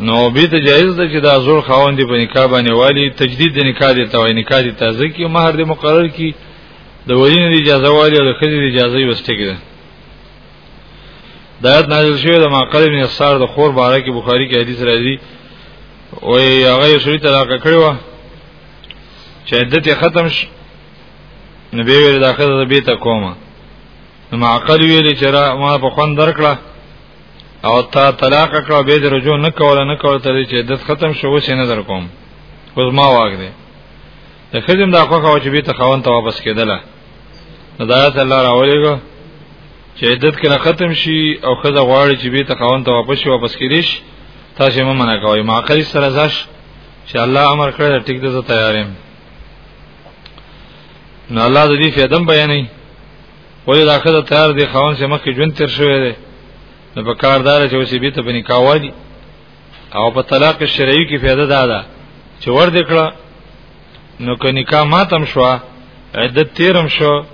نو به ته جایز ده چې دا زور خاوند په نکاح باندې والی تجدید د نکاح دی توای نکاح دی تازه کی مہر دی مقرر کی د ولین دی اجازه والی او د خځې دی اجازه وسته کړه دا آیت نازل شوی د ماقل ابن اسار د خور باره کې بخاری کې حدیث راځي او هغه یې شری طلاق کړو چې عدت ختم شي نبی ویل دا خزه به ته کومه نو معقل ویل چې را ما په خوان درکړه او تا طلاق کړه به درجو نه کوله نه کوله ته چې عدت ختم شو وسې نه در کوم اوس ما واګ دی د خزم دا خوخه او چې به ته خوان ته واپس کېدله هدایت الله راولېګو چې عدت کله ختم شي او خزه غواړي چې به ته خوان ته واپس شي واپس کېدیش تاسو مې منع کوي معقل سره ځش چې الله امر کړی ټیک ده زه تیارم نو الله د دې فیدم بیانې ولې دا خدای تیار دی خاون سره مخکې ژوند تر شوې ده نو په کاردار چې وسې به ته بنې کاوالي او په طلاق شرعي کې فایده ده دا چې ور دکړه نو که نکاح ماتم شو عدت تیرم شو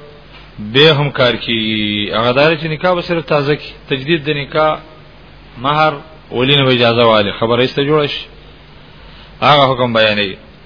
به هم کار کی هغه دار چې نکاح به صرف تازه کی تجدید د نکاح مہر ولینه اجازه والی خبره ایسته جوړ شي هغه حکم بیانې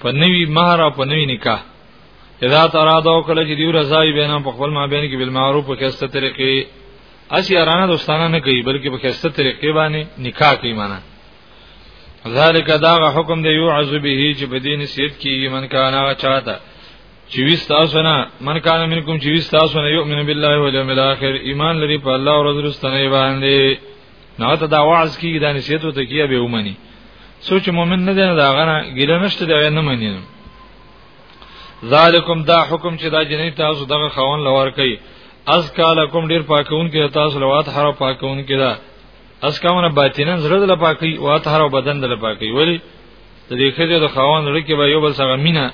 په نوی مہر او په نوی نکاح اذا ترادو کله چې دیو رضای بینه په خپل ما بین کې بالمعروف په کسته طریقې اسی ارانه دوستانه نه کوي بلکې په کسته طریقې باندې نکاح کوي معنا ذالک دا حکم دی یو عذ به چې بدین سیب کیږي من کانا چاته چې وست اسنه من کان منکم چې وست اسنه یؤمن بالله والیوم الاخر ایمان لري په الله او رسول سره باندې نو ته دا واعظ کیږي دا نصیحت ته کیه به ومني سوچ مؤمن نه دی دا غنه ګیله نشته دی نه مني ذالکم دا حکم چې دا جنې تاسو دغه خاون لور کوي از کالکم ډیر پاکون کې تاسو لوات حر پاکون کې دا از کمنه باطنن زړه د پاکي او طهر او بدن د پاکي ولی د دې خځه د خاون لري کې به یو بل سره مینا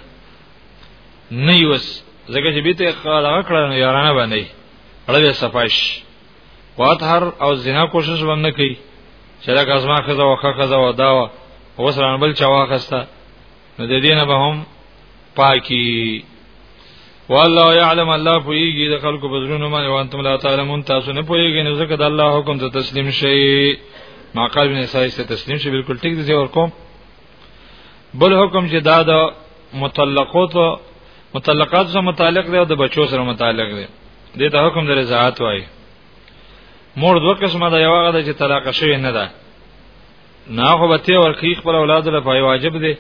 نه یوس زګه چې بیت خلق کړه یارانه باندې اړه صفاش واطهر او زنا کوشش باندې کوي چې دا غزما خزه وخه خزه ودا وا اوس رانبل چواخسته نو د دینه به هم پاکي والله يعلم الله پويږي د خلکو په زړونو باندې وانتم لا تعلمون تاسو نه پويږئ نو ځکه د الله حکم ته تسلیم شئ ما قال ابن اسحاق ته تسلیم شئ بالکل ټیک دي ورکوم بل حکم چې دا د مطلقات مطلقات سره متعلق دی او د بچو سره متعلق دی دې ته حکم درې زات وایي مور دوه قسمه ده یو هغه چې طلاق شوی نه ده نه خو به ته ورکی خپل اولاد له پای واجب دی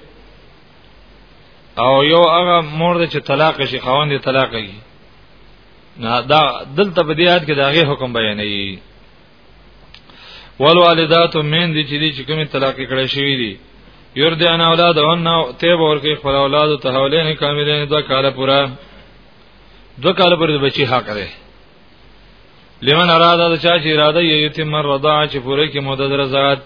او یو هغه مور ده چې طلاق شي خاوند طلاق کوي نه دا دلته په دې یاد کې دا غي حکم بیانوي والوالدات من دي چې دي چې کومې طلاق کړې شوې دي یردان اولادهن تیب ورکی خپل اولاد ته حولین کاملین دو کال پورا دو کال پر بچی حق دی لمن اراده د چا چې اراده یې یتیم رضاع چې پوره کې مدد رضاعت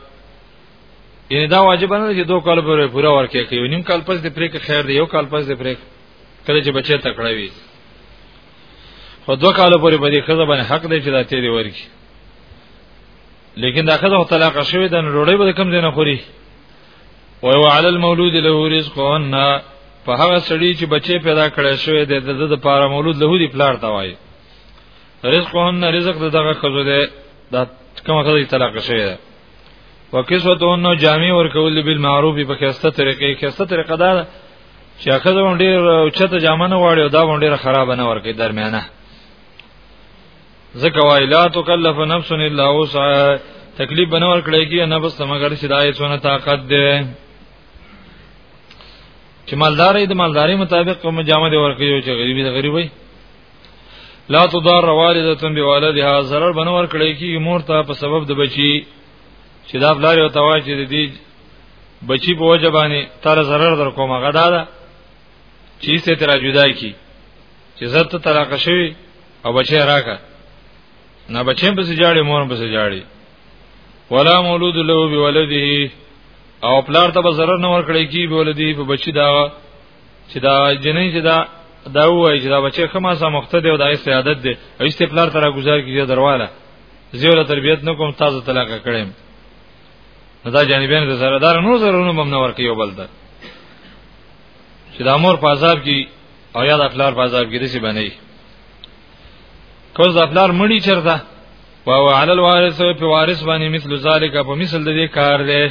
یعنی دا واجب نه چې دو کال پر پورا ورکی کوي نیم کال پس د پرې کې خیر دی یو کال پس د پرې کله چې بچی تکړه وي خو دوه کال پورې به دې خزه باندې حق دی چې دا تیرې ورکی لیکن دا خزه طلاق شوی د نړۍ به کم دینه خوري او وعلى المولود له رزقهن په هغه سړی چې بچي پیدا کړی شوی دی د د پاره مولود له دې پلار ته وایي رزقهن رزق د دغه خزه دی دا کومه خزه طلاق شوی دی وکسوتون جامع ورکول بالمعروف په خسته طریقې خسته طریقه دا چې هغه ځون ډیر چته جامه نه واړي او دا ون ډیر خراب نه ورکې درمیانه ځکه وای لا تکلف نفس الا وسعها تکلیف بنه ورکړی کی نه بس مگر شدای څونه طاقت ده چې مالدارې د مالداري مطابق کوم جامه دی ورکړي چې غریبي د غریبي لا تضار والدتن بولدها zarar بنور کړی کی مور ته په سبب د بچی چې دا بلار یو توا چې دی بچی په وجه باندې تر zarar در کوم غدا ده چې څه تر جدا کی چې زت طلاق شوی او بچی راکا نه بچیم په سجاړي مور په سجاړي ولا مولود له بولده او پلار ته به zarar نه ور کړی کی بولدی په بچی دا چې دا جنې چې دا دا وای چې دا بچی خما سم مخته دی او دا سیادت دی او استپلار تر گزار کیږي درواله زیوله تربیت نکوم تازه طلاق کړم نو دا جانبین د سره دار نو زرونو مم نه ورکې یو بل ته چې د امور په عذاب کې او یا د افلار په عذاب کې دسی باندې کوز د افلار مړی چرته واو علی الوارث په وارث باندې مثل ذالک په مثل د دې کار دی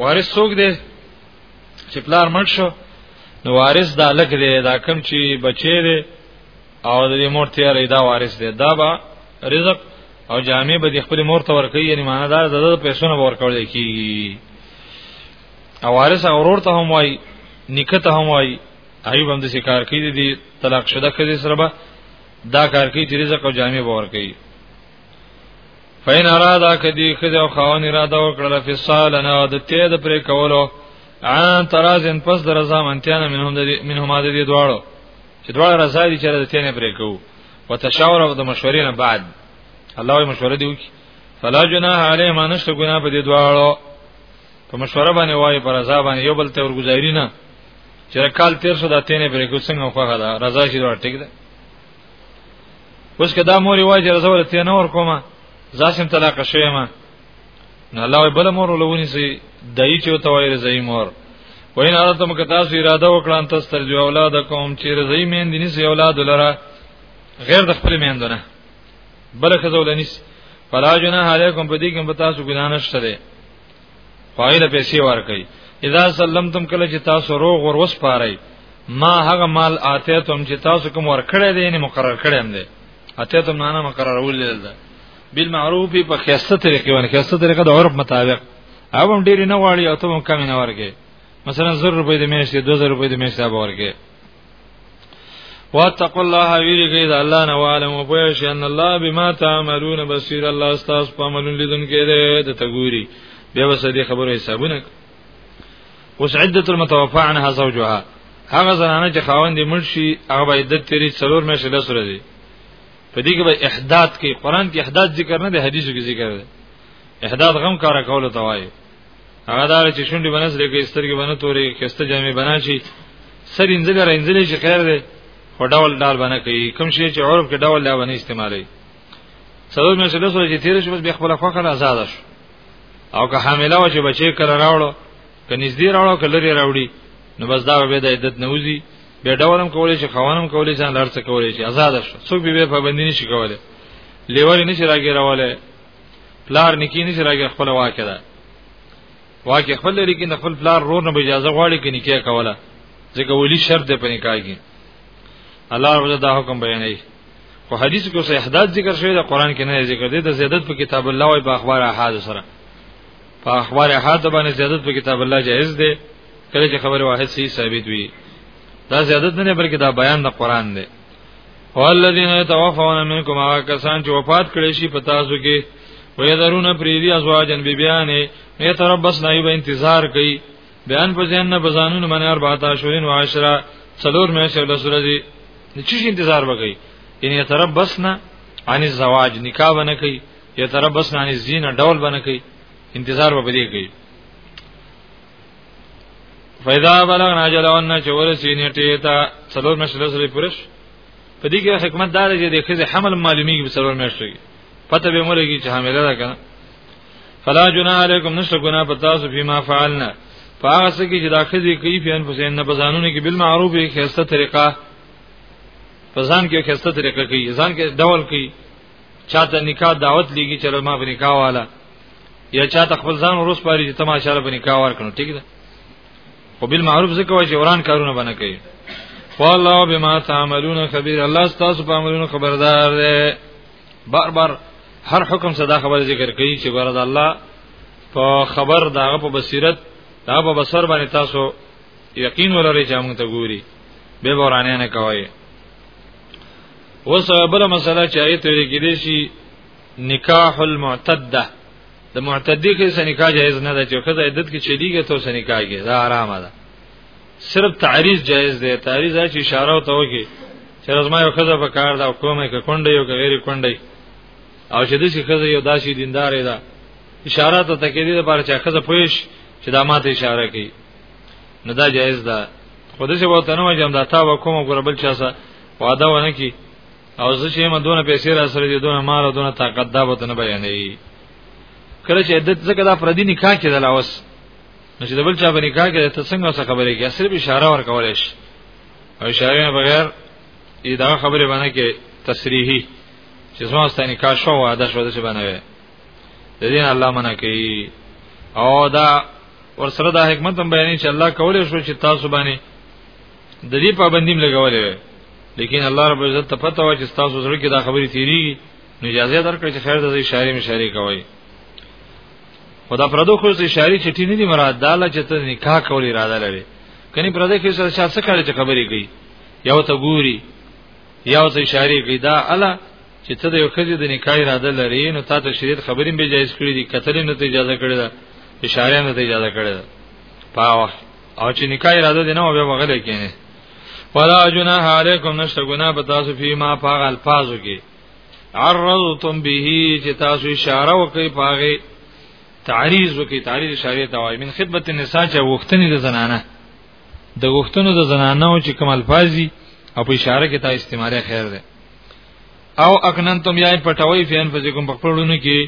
وارث څوک دی چې پلار مړ شو نو وارث دا لک دی دا کم چې بچی دی او د دې مور تیارې دا وارث دی دا به رزق او جامع به د خپل مور ته ورکړي یعنی معنا دا ده د پیسو نه ورکول کیږي او وارث اورور ته هم وای نکته ته هم وای ایوب هم د شکار کوي دي طلاق شده خزي سره به دا کار کوي چې رزق او جامع به ورکړي فین ارادا کدی خزه او خاون اراده وکړه فی سال نه د ته د پرې کولو ان ترازن پس درځه منتیانه منهم د منهم د دې دواړو چې دواړه رضا دي چې د تینې پرې کوو وتشاور او د مشورې نه بعد الله یې مشوره دی وکي فلا جناح علیه ما نشته ګنا په دې دواړو په مشوره باندې وایي پر رضا باندې یو بل ته ورګزاري نه چې کال 1300 د تینې پرې کوو څنګه خوخه ده رضا شي دا ټیک ده اوس کدا مور وایي چې رضا ورته نه ور کومه ځاسم طلاق شوی ما نه الله بل مور ولونی سي دای چې تو وای رضای مور وین ارتم که تاسو اراده وکړان تاسو تر جو اولاد کوم چې رضای مین دي نس اولاد لره غیر د خپل میندونه بل خزول نس فلا جناح علیکم په دې کې په تاسو ګنا نشته ده فایل پیسې ورکړي اذا سلمتم کله چې تاسو روغ ور وسپارئ ما هغه مال آتیتم چې تاسو کوم ور کړی دی نه مقرر کړی هم دی آتیتم نه نه مقررول دی بالمعروف په خیسته طریقې باندې خیسته طریقه د عرب مطابق او هم ډیر نه واړی او ته هم کم نه ورګي مثلا 100 روپۍ د میاشتې 2000 روپۍ د میاشتې به ورګي واتقوا الله ویریږي د الله نه عالم او پوه شي ان الله بما تعملون بصیر الله استاس په عملون لیدون کې ده د تګوري بیا وسه دې خبره حسابونه اوس عدت المتوفى عنها زوجها هغه زنانه چې خاوند یې مړ شي هغه به عدت تیری څلور میاشتې لسره دي په دې کې به احداث کې قران کې احداث ذکر نه دی حدیثو کې ذکر دی احداث غم کار کول ته وایي هغه دا چې شونډې بنس لري سترګې بنه توري کسته جامې بنا شي سر انځل را انځل شي خیر دی خو ډول ډال بنه کوي کوم شي چې عرب کې ډول لا بنه استعمالي سبب مې سره سره چې تیر شو بس خپل خوخه آزاد شو او که حامله و چې بچي کړه راوړو که نږدې راوړو که لري راوړي نو بس دا به د عدت نوځي به ډولم کولای شي خوانم کولای شي لارڅ کولای شي آزاد شو څوک به پابندی نشي کولای لیوال نشي راګیراواله پلار نکی نشي راګیر خپل واکه ده واکه خپل لري کې خپل پلار رور نه اجازه غواړي کې نکاح کوله ځکه ولی شرط ده په نکاح کې الله رب دا حکم بیانوي خو حدیث کې اوسه احداث ذکر شوی ده قران کې نه ذکر دي د زیادت په کتاب الله او په اخبار احاد سره په اخبار احاد باندې زیادت په کتاب الله جائز ده کله چې خبره واحد صحیح ثابت وي دا زیادت نه بلکې دا بیان د قران دی والذین یتوفون منکم هغه کسان چې وفات کړي شي په تاسو کې ويذرون پریدي ازواجن بیبیانې نه تربص نه به انتظار کوي بیان په ځین نه بزانون منه اربعه شورین و عشره څلور مې شه د سورې دي چې انتظار وکړي ان یتربص نه عن الزواج نکاح ونه کوي یتربص نه عن الزین ډول ونه کوي انتظار به بده کوي فیدا بلغنا جلون چې ورسې نیټه تا څلور مشله سره پرش په دې کې حکمت دار چې د خزه حمل معلومی په څلور مشله کې پته به مولږي چې حامله ده کنه فلا جنا علیکم نشته ګنا په تاسو فيما فعلنا فاغس کې چې دا خزه کوي په ان حسین نه بزانونه کې بالمعروف یې خسته طریقه پسان کې خسته طریقه کوي ځان کې ډول کوي چاته نکاح دعوت لګي چې ما په نکاح والا یا چا ته خپل ځان ورس پاري چې تما شاله بنې کاور کړو ټیک ده خو بل معروف ځکه وای چې وران کارونه بنه کوي والله بما تعملون خبير الله تاسو په عملونو خبردار دی بار بار هر حکم صدا خبر ذکر کوي چې ګوره د الله په خبر داغه په بصیرت دا په بصر باندې تاسو یقین ولرئ چې موږ ته ګوري به ورانه نه کوي اوس بل مسله چې ایت لري کې دي شي نکاح المعتده د معتدی کې سن نکاح جایز نه ده چې خدای عدت کې چلیږي ته سن نکاح کې دا آرامه ده صرف تعریض جایز دی تعریض چې اشاره ته وږي چې رزما یو خزه په کار دا کومه کې کونډه یو غیر کونډه او چې د شي خزه یو داسې دیندار ده اشاره ته تکیدې لپاره چې خزه پوښ چې دا ماته اشاره کوي نو دا جایز ده خو د څه وته نه وجم دا تا وکوم ګوربل چا سره وعده ونه کی او زه چې ما دونه پیسې را سره دي دونه مال او دونه طاقت دا به نه بیانې کله چې عدت زکه دا پردي نکاح کې دلا اوس نو چې دبل چا په نکاح کې ته څنګه څه خبرې کې صرف اشاره ورکول شي او اشاره بغیر دا خبره باندې کې تصریحي چې زما ستنی کا شو واده شو د څه باندې د دین الله منع کوي او دا ورسره دا حکمت هم بیانې چې الله کولې شو چې تاسو باندې د دې پابندیم لګولې وي لیکن الله رب عزت ته پته و چې تاسو سره کې دا خبرې تیریږي نو اجازه درکړئ چې خیر د اشاره مشاره کوي خدا پردو خو چې اشاره چټی نه دی مراد دا لا چې ته نکاح کولې اراده لري کني پردې کې سره شاته څه کړي چې خبرې کوي یو ته ګوري یو ته اشاره کوي دا الا چې ته د یو خځې د نکاح اراده لري نو تا ته شریعت خبرې به جایز کړې دي کتل نه ته اجازه کړې ده اشاره نه ته اجازه کړې ده پاوه او چې نکاح اراده دي نو بیا وغلې کینې ولا جناح علیکم نشته ګنا په تاسو فی ما پاغ الفاظو کې عرضتم به چې تاسو اشاره وکړي پاغه تعریض وکړي تعریض اشاره ته وایي من خدمت النساء چې وختنی د زنانه د وختونو د زنانه او چې کوم الفاظي او په اشاره کې تا استعماله خیر ده او اکننتم یای پټوي فین فزیکم په خپلونو کې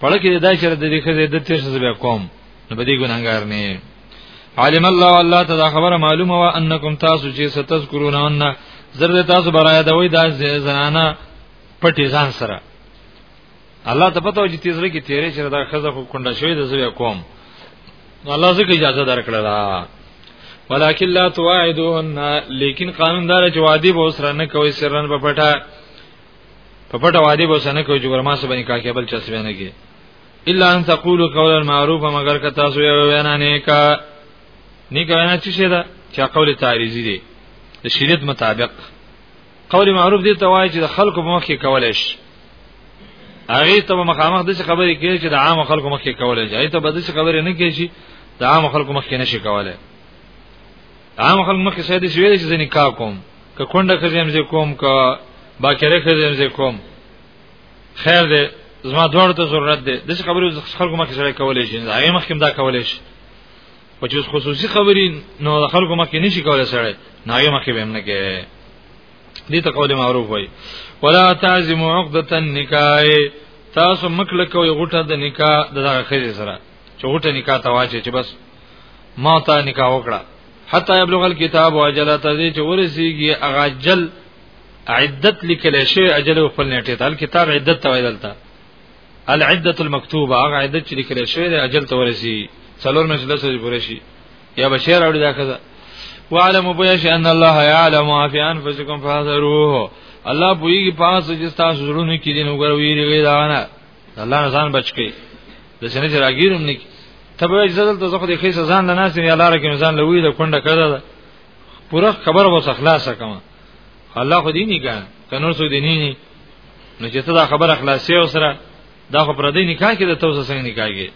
پړه کې دای شر د دې خزه د تیر شزه به کوم نو به دې ګناګار نه عالم الله الله تعالی خبره معلومه وا انکم تاسو چې ستذکرون ان زرد تاسو برایادوي د زنانه پټی ځان سره الله ته پته و چې تیزره کې تیرې چې دا خزه خو کونډه شوې د زوی کوم الله زکه اجازه درکړه دا ولکن لا توعدون لیکن قانون دار چې وادي به سره نه کوي سرن په پټه په پټه وادي به سره نه کوي چې ورما سره باندې کا کېبل چس وینه کې الا ان تقولوا قولا معروفا مگر که تاسو یو وینا نه کا نه کوي نه چې دا چې قول تعریزي دي د شریعت مطابق قول معروف دي ته وایي چې د خلکو په مخ کې کولای شي هغه ته مخامخ د خبرې کوي چې د عام خلکو مخ کې کولای شي هغه ته بده خبرې نه کوي چې د عام خلکو مخ کې نشي کولای عام خلکو مخ کې ساده شي ویل چې ځنی کا کوم که کونډه خزم زه کوم که باکره خزم زه کوم خیر دې زما دوړ ته ضرورت دې د خبرې خلکو مخ کې سره کولای شي هغه مخ کې دا کولای شي په جز خصوصي خبري نو د خلکو مخکې نشي کولای سره نه یې مخکې به نه کې دې ته قول معروف وای ولا تعزم عقده النکاح تاسو مکل کوي غټه د نکاح دغه خزي سره چې غټه نکاح تواچه چې بس ما ته نکاح وکړه حتی یبلغ الكتاب واجل تذی چې ورسیږي هغه جل عدت لیکل شي اجل خپل نیټه تل کتاب عدت تویدلته العده المكتوبه هغه عده چې لیکل شوی دی اجل ته ورسی څلور نه شل سره پوره شي یا بشیر اوري دا کړه وعلم بيش ان الله يعلم ما في انفسكم فاحذروه الله بوئی پاس چې تاسو زړونو کې دین وګروي لري دا نه الله نه ځان بچکی د سینې چې راګیرم نه ته به عزت ته زخه د خې ځان نه ناس نه لاره کې ځان لوي د کونډه کړه پوره خبر وو خلاصه کما الله خو دې نه کړه کنور سو دې نه نو چې ته دا خبره خلاصې او سره دا خو پر دې نکاح کې د توسه څنګه نکاح کې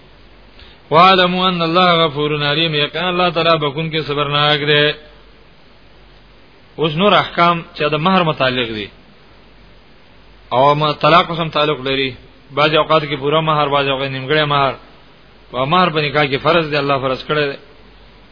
وعلموا ان الله غفور علیم یقینا الله تعالی بكون کې صبرناک دی اوس نور احکام چې د مہر متعلق دي او ما طلاق سم تعلق لري بعض اوقات کې پورا مہر بعض اوقات نیمګړی مہر په مہر باندې کا کې فرض دی الله فرض کړی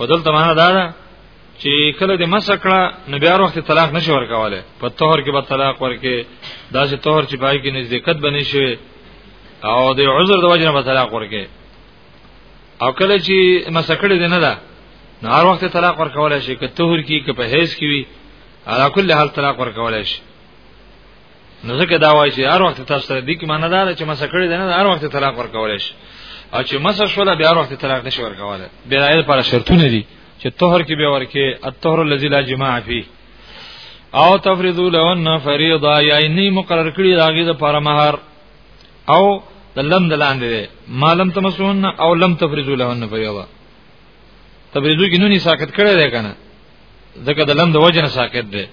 بدلته معنا دا ده چې کله د مسکړه نو بیا وروخت طلاق نشي ورکواله په طهر کې به طلاق ورکه دا چې طهر چې پای کې نزدېکت بنې شي او د عذر د وجنه به طلاق ورکه او کله چې مسکړه دې نه ده نو هر وخت طلاق ورکواله شي که طهر کې که په هیڅ کې وي علا کل حال طلاق ورکواله شي نو ځکه دا وایي چې هر وخت تاسو سره دي کې معنی دا ده چې مسه کړی دی نه هر وخت طلاق ورکول شي او چې مسه شول بیا هر وخت طلاق نشي ورکول بیا د لپاره شرطونه دي چې طهر کې به ورکه الطهر الذي لا جماع فيه او تفریضو لهن فریضه یا انی مقرر کړی داګه د پاره مہر او د لم د لاندې ده مالم تمسون او لم تفریضو لهن فریضه تفریضو کې نونی ساکت کړی دی کنه ځکه د لم د وجنه ساکت دی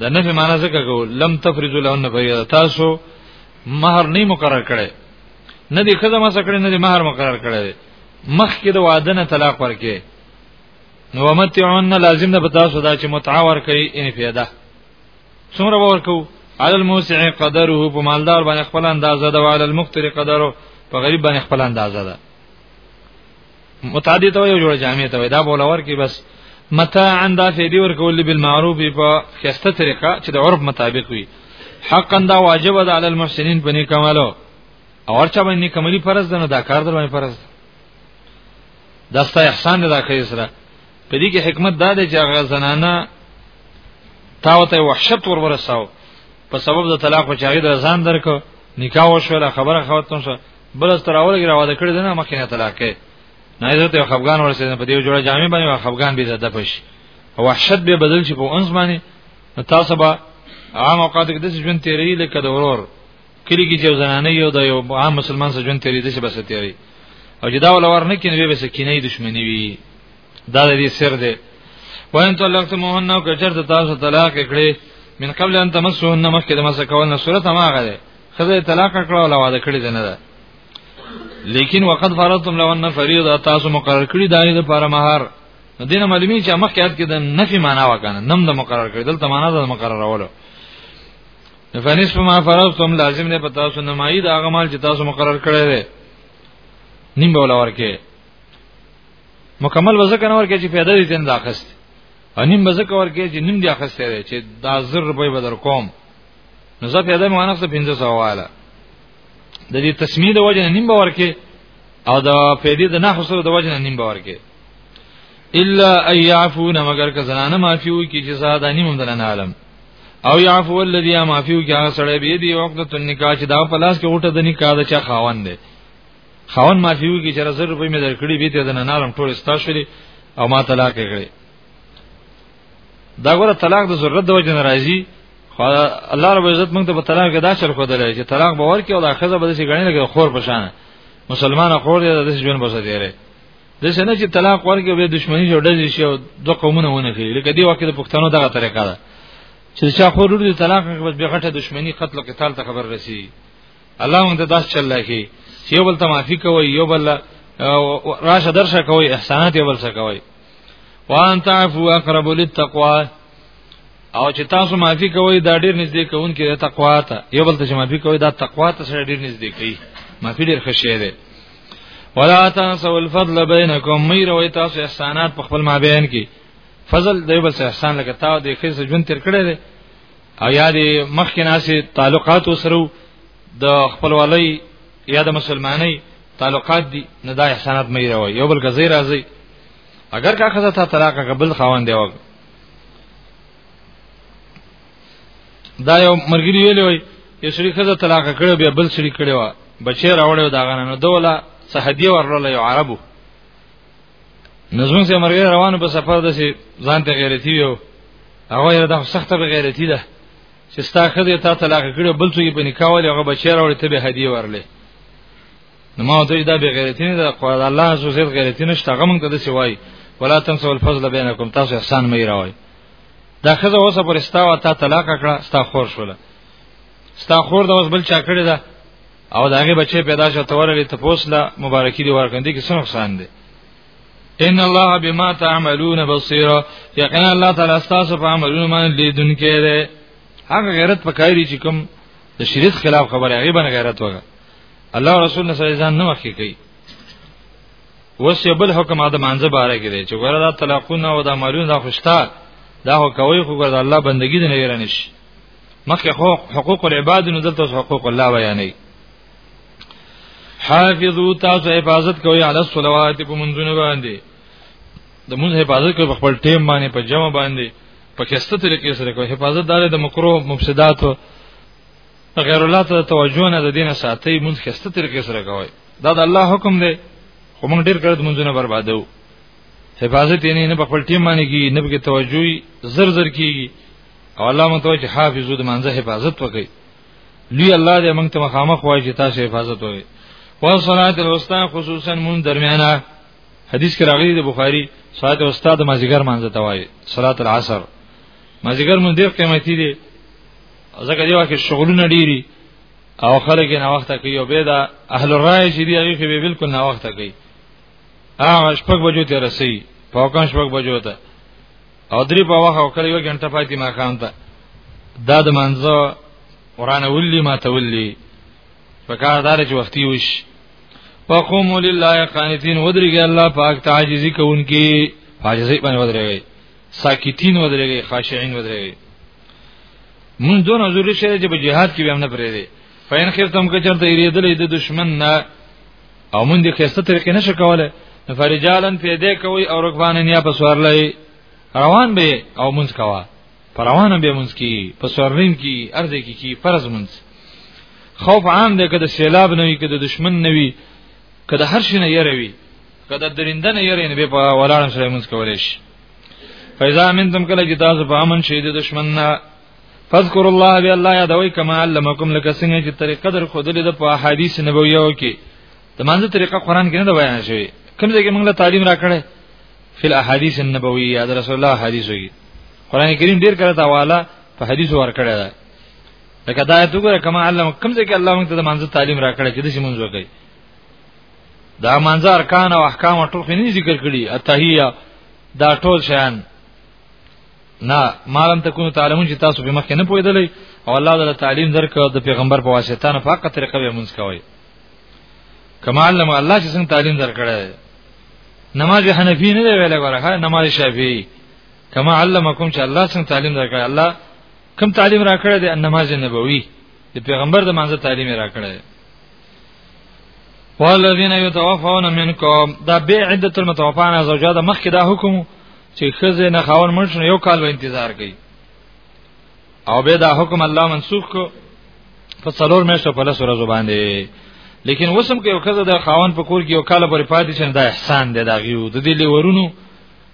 د نفي معنا ځکه کو لم تفرض لهن فريضه تاسو مہر نه مقرر کړي نه دي خزه ما سکړي نه دي مہر مقرر کړي مخ کې د وعده نه طلاق ورکې نو متعون لازم ده پتا سودا چې متعا ور کوي ان فیدا څومره ورکو علی الموسع قدره په مالدار باندې خپل اندازه ده او علی المقتر قدره په غریب باندې خپل اندازه ده متعدی ته یو جوړ جامع ته دا بولور کې بس متاعا دا فیدی ورکول بالمعروف په خسته طریقه چې د عرب مطابق وي حقا دا واجب ده علی المحسنین په نیک عملو او چا باندې کملی فرض ده نو دا کار در باندې فرض ده دا ستا احسان ده خیر سره په دې کې حکمت دا ده چې هغه زنانه تاوته وحشت ور ورساو په سبب د طلاق او چاغې د ځان درکو نکاح وشو خبره خوتون شو بل ستر اول کې راوړل کړی نه مخکې نه طلاق کې نه حضرت خفغان ورسېد په دې جوړه جامع باندې خفغان به زده پش وحشت به بدل شي په انس باندې تاسو به عام اوقات کې د ژوند تیری لکه د ورور کلی کې چې زنانه یو د یو عام مسلمان سره ژوند تیری د څه بس تیری او جدا ول ور نه کینې به سکینې دښمنی وي دا د دې سر دی وان طلقتموهن او کچرت تاسو طلاق کړي من قبل ان تمسوهن مخکې د مسکول نه صورت ما غره خزه طلاق کړه او واده کړی دی نه ده لیکن وقد فرضتم لو ان فريضه تاسو مقرر کړی دایې د لپاره مہر دینه معلومی چې مخکې یاد کې د نفي معنا وکنه نم د مقرر کړی دلته معنا د مقررولو فنصف ما فرضتم لازم نه پتا سو نمایي دا غمال چې تاسو مقرر کړی دی نیم به ولا ورکه مکمل وزکه نه ورکه چې پیدا دي تند اخست انیم وزکه ورکه چې نیم دی اخست دی چې دا زر روپۍ بدر کوم نو زه پیدا مې ونه څه 1500 واله د دې تسمیه د وجه نیم باور کې او د پیدې د نه حصول د وجه نیم باور کې الا ايعفون مگر که زنانه معفي وي کې چې زاد نیم هم دلنه عالم او يعفو الذي معفي وي هغه سره به دي وقت النکاح چې دا پلاس کې غټه د نکاح د چا خاوند دی خاوند معفي وي کې چې زر روپۍ مې درکړي به ته د نه عالم ټول استاشري او ما طلاق کړي دا ګوره طلاق د ضرورت د وجه ناراضي خو الله رب عزت موږ ته په طلاق کې دا چل خو درلې چې طلاق باور کې او دا خزه به دې غړنې لګي خور پشان مسلمان خور دې د ژوند بسه دی لري د سنه چې طلاق ورکې به دښمنی جوړل شي او دوه قومونه ونه کوي لکه دی وخت د پښتنو دغه طریقه ده چې چا خور ورته طلاق کې به غټه دښمنی قتل او قتال ته خبر رسی الله موږ ته داس چل لکه چې یو بل ته معافي کوي یو بل راشه درشه کوي احسانات یو بل څه کوي وان تعفو اقرب للتقوا او چې تاسو معافي کوئ دا ډیر نږدې کوون کې تقوا ته یو بل ته معافي کوئ دا تقوا ته سره ډیر نږدې کوي معافي ډیر خشه ده ولا تنسوا الفضل بينكم مې روي تاسو احسانات په خپل مابین کې فضل دی بل احسان لکه تا د خیس ژوند تر کړی دی او یا د مخکې ناسې تعلقات وسرو د خپلوالۍ یا د مسلمانۍ تعلقات دي نه دا احسانات مې راوي یو بل غزي راځي اگر کا خزه ته طلاق قبل خاوند دی وګ دا یو مرګری ویلی وي یو سړي خزه طلاق کړو بیا بل سړي کړو بچی راوړو دا غنه نو دوله صحدی ورول یو عربو نظم سي مرګ روانو په سفر دسي ځان ته غیرتی ویو هغه یې دا سخته به غیرتی ده چې ستا خدای ته طلاق کړو بل څه یې په نکاح ولې هغه بچی راوړې ته به هدیه ورلې نو ما ته دا به غیرتی نه ده خو الله عز وجل غیرتی نشته هغه موږ ته د سوای ولا تنسوا الفضل بینکم تاسو احسان مې راوي دا خزه اوسه پر استا او تا طلاق کړه ستا خور شوله ستا خور دا اوس بل چا کړی دا او داغه بچي پیدا شو تورلې ته پوسله مبارکي دی ورکندې کې څه نقصان دی ان الله بما تعملون بصير یقینا الله تعالی تاسو په عملونو باندې لیدونکی دی هغه غیرت پکایري چې کوم د شریعت خلاف خبره هغه باندې غیرت وکړه الله رسول الله صلی الله علیه وسلم نه مخکې کوي وس یو بل حکم ادم انځه باره کې دی چې ګوره دا طلاقونه او دا مالونه دا خوشتا دا هو کوي خو ګوره الله بندگی دې نه ویرانش مخکې حقوق العباد نو دلته حقوق الله بیانې حافظو تاسو حفاظت کوئ علی الصلوات په منځونه باندې د مونږ حفاظت کوئ په خپل ټیم باندې په جمع باندې په کسته طریقې سره کوئ حفاظت دار د مکروه مفسدات غیر الله ته توجه نه د دین ساتي مونږ کسته طریقې سره کوئ دا د الله حکم دی خو مونږ ډیر کړد مونږ نه بربادو حفاظت یې نه په خپل ټیم باندې کی نه به توجه زر زر کیږي او الله متوجه حافظو د منځه حفاظت وکړي لوی الله دې موږ ته مخامخ وایي چې تاسو حفاظت وکړئ او صلات الوسطا خصوصا مون درمیانه حدیث کې راغلی د بخاری صلات الوسطا د مازیګر مانځه ته وایي صلات العصر مازیګر مون ډیر قیمتي دی ځکه دی واکه شغلونه ډیری او خلک نه وخت کوي او به دا اهل الرای چې دی هغه کې به بالکل نه وخت کوي هغه شپږ بجو ته رسي په کم شپږ بجو ته او درې په وخت او کله یو غنټه پاتې ما خام ته دا د منځو ورانه ولي ما ته ولي په کار دار چې وختي وش فقوم لله قانتين ودرېږي الله پاک تعجزي کوونکی حاجزي باندې ودرېږي ساکتين ودرېږي خاشعين ودرېږي مون دون حضور شه چې په جهاد کې به هم نه پرې دي فین خفتم که چرته یریدلې د دشمن نه او مونږ د خسته طریقې نشه کوله فرجالن پیدا کوي او رکبان نه په سوارلې روان به او مونږ کوا پر روانه به مونږ کی په سوارلین کی ارزه کی کی فرض مونږ خوف عام ده کده سیلاب نه وي کده دشمن نه وي کده هر شي نه یروي کده درنده نه یری نه به په ولاړم سره مونږ کولې شي فیضا منتم کله چې تاسو په امن شې د دشمن نه فذكر الله بي الله یادوي کما علمکم لکه څنګه چې طریقه در خودلې د په احادیث نبویو کې د مانځه طریقه قران کې نه دا بیان شوی کوم ځای کې موږ له تعلیم راکړې فی الاحادیث النبویه د رسول الله حدیث وي قران کریم ډیر کړه تا والا په حدیث ور کړه ده لکه دا ته ګره کما علم کوم ځای کې الله موږ ته د مانځه تعلیم راکړې چې د شي مونږ وکړي دا مانځه ارکان او احکام ټول خني ذکر کړي اتهیه دا ټول شیان نه مالم تکونو تعلمون چې تاسو به مخکې نه پوهیدلې او الله تعالی تعلیم درکړ د پیغمبر په واسطه نه فقط طریقه به مونږ کوي کما علم الله چې څنګه تعلیم درکړی نماز حنفی نه دی ویل غواړه نماز شافعی کما علمکم چې الله څنګه تعلیم درکړی الله کوم تعلیم راکړی دی نماز نبوي د پیغمبر د منځه تعلیم راکړی والذین یتوفون منکم دا به عدت المتوفان زوجات مخکې دا حکم چې خزه نه خاون مړ شنو یو کال و انتظار کوي او به دا حکم الله منسوخ کو په څلور میاشتو په لاسو ورځو باندې لیکن وسم کې یو خزه د خاون په کور کې یو کال پرې پاتې شنه دا احسان دی دا غيو د دې لورونو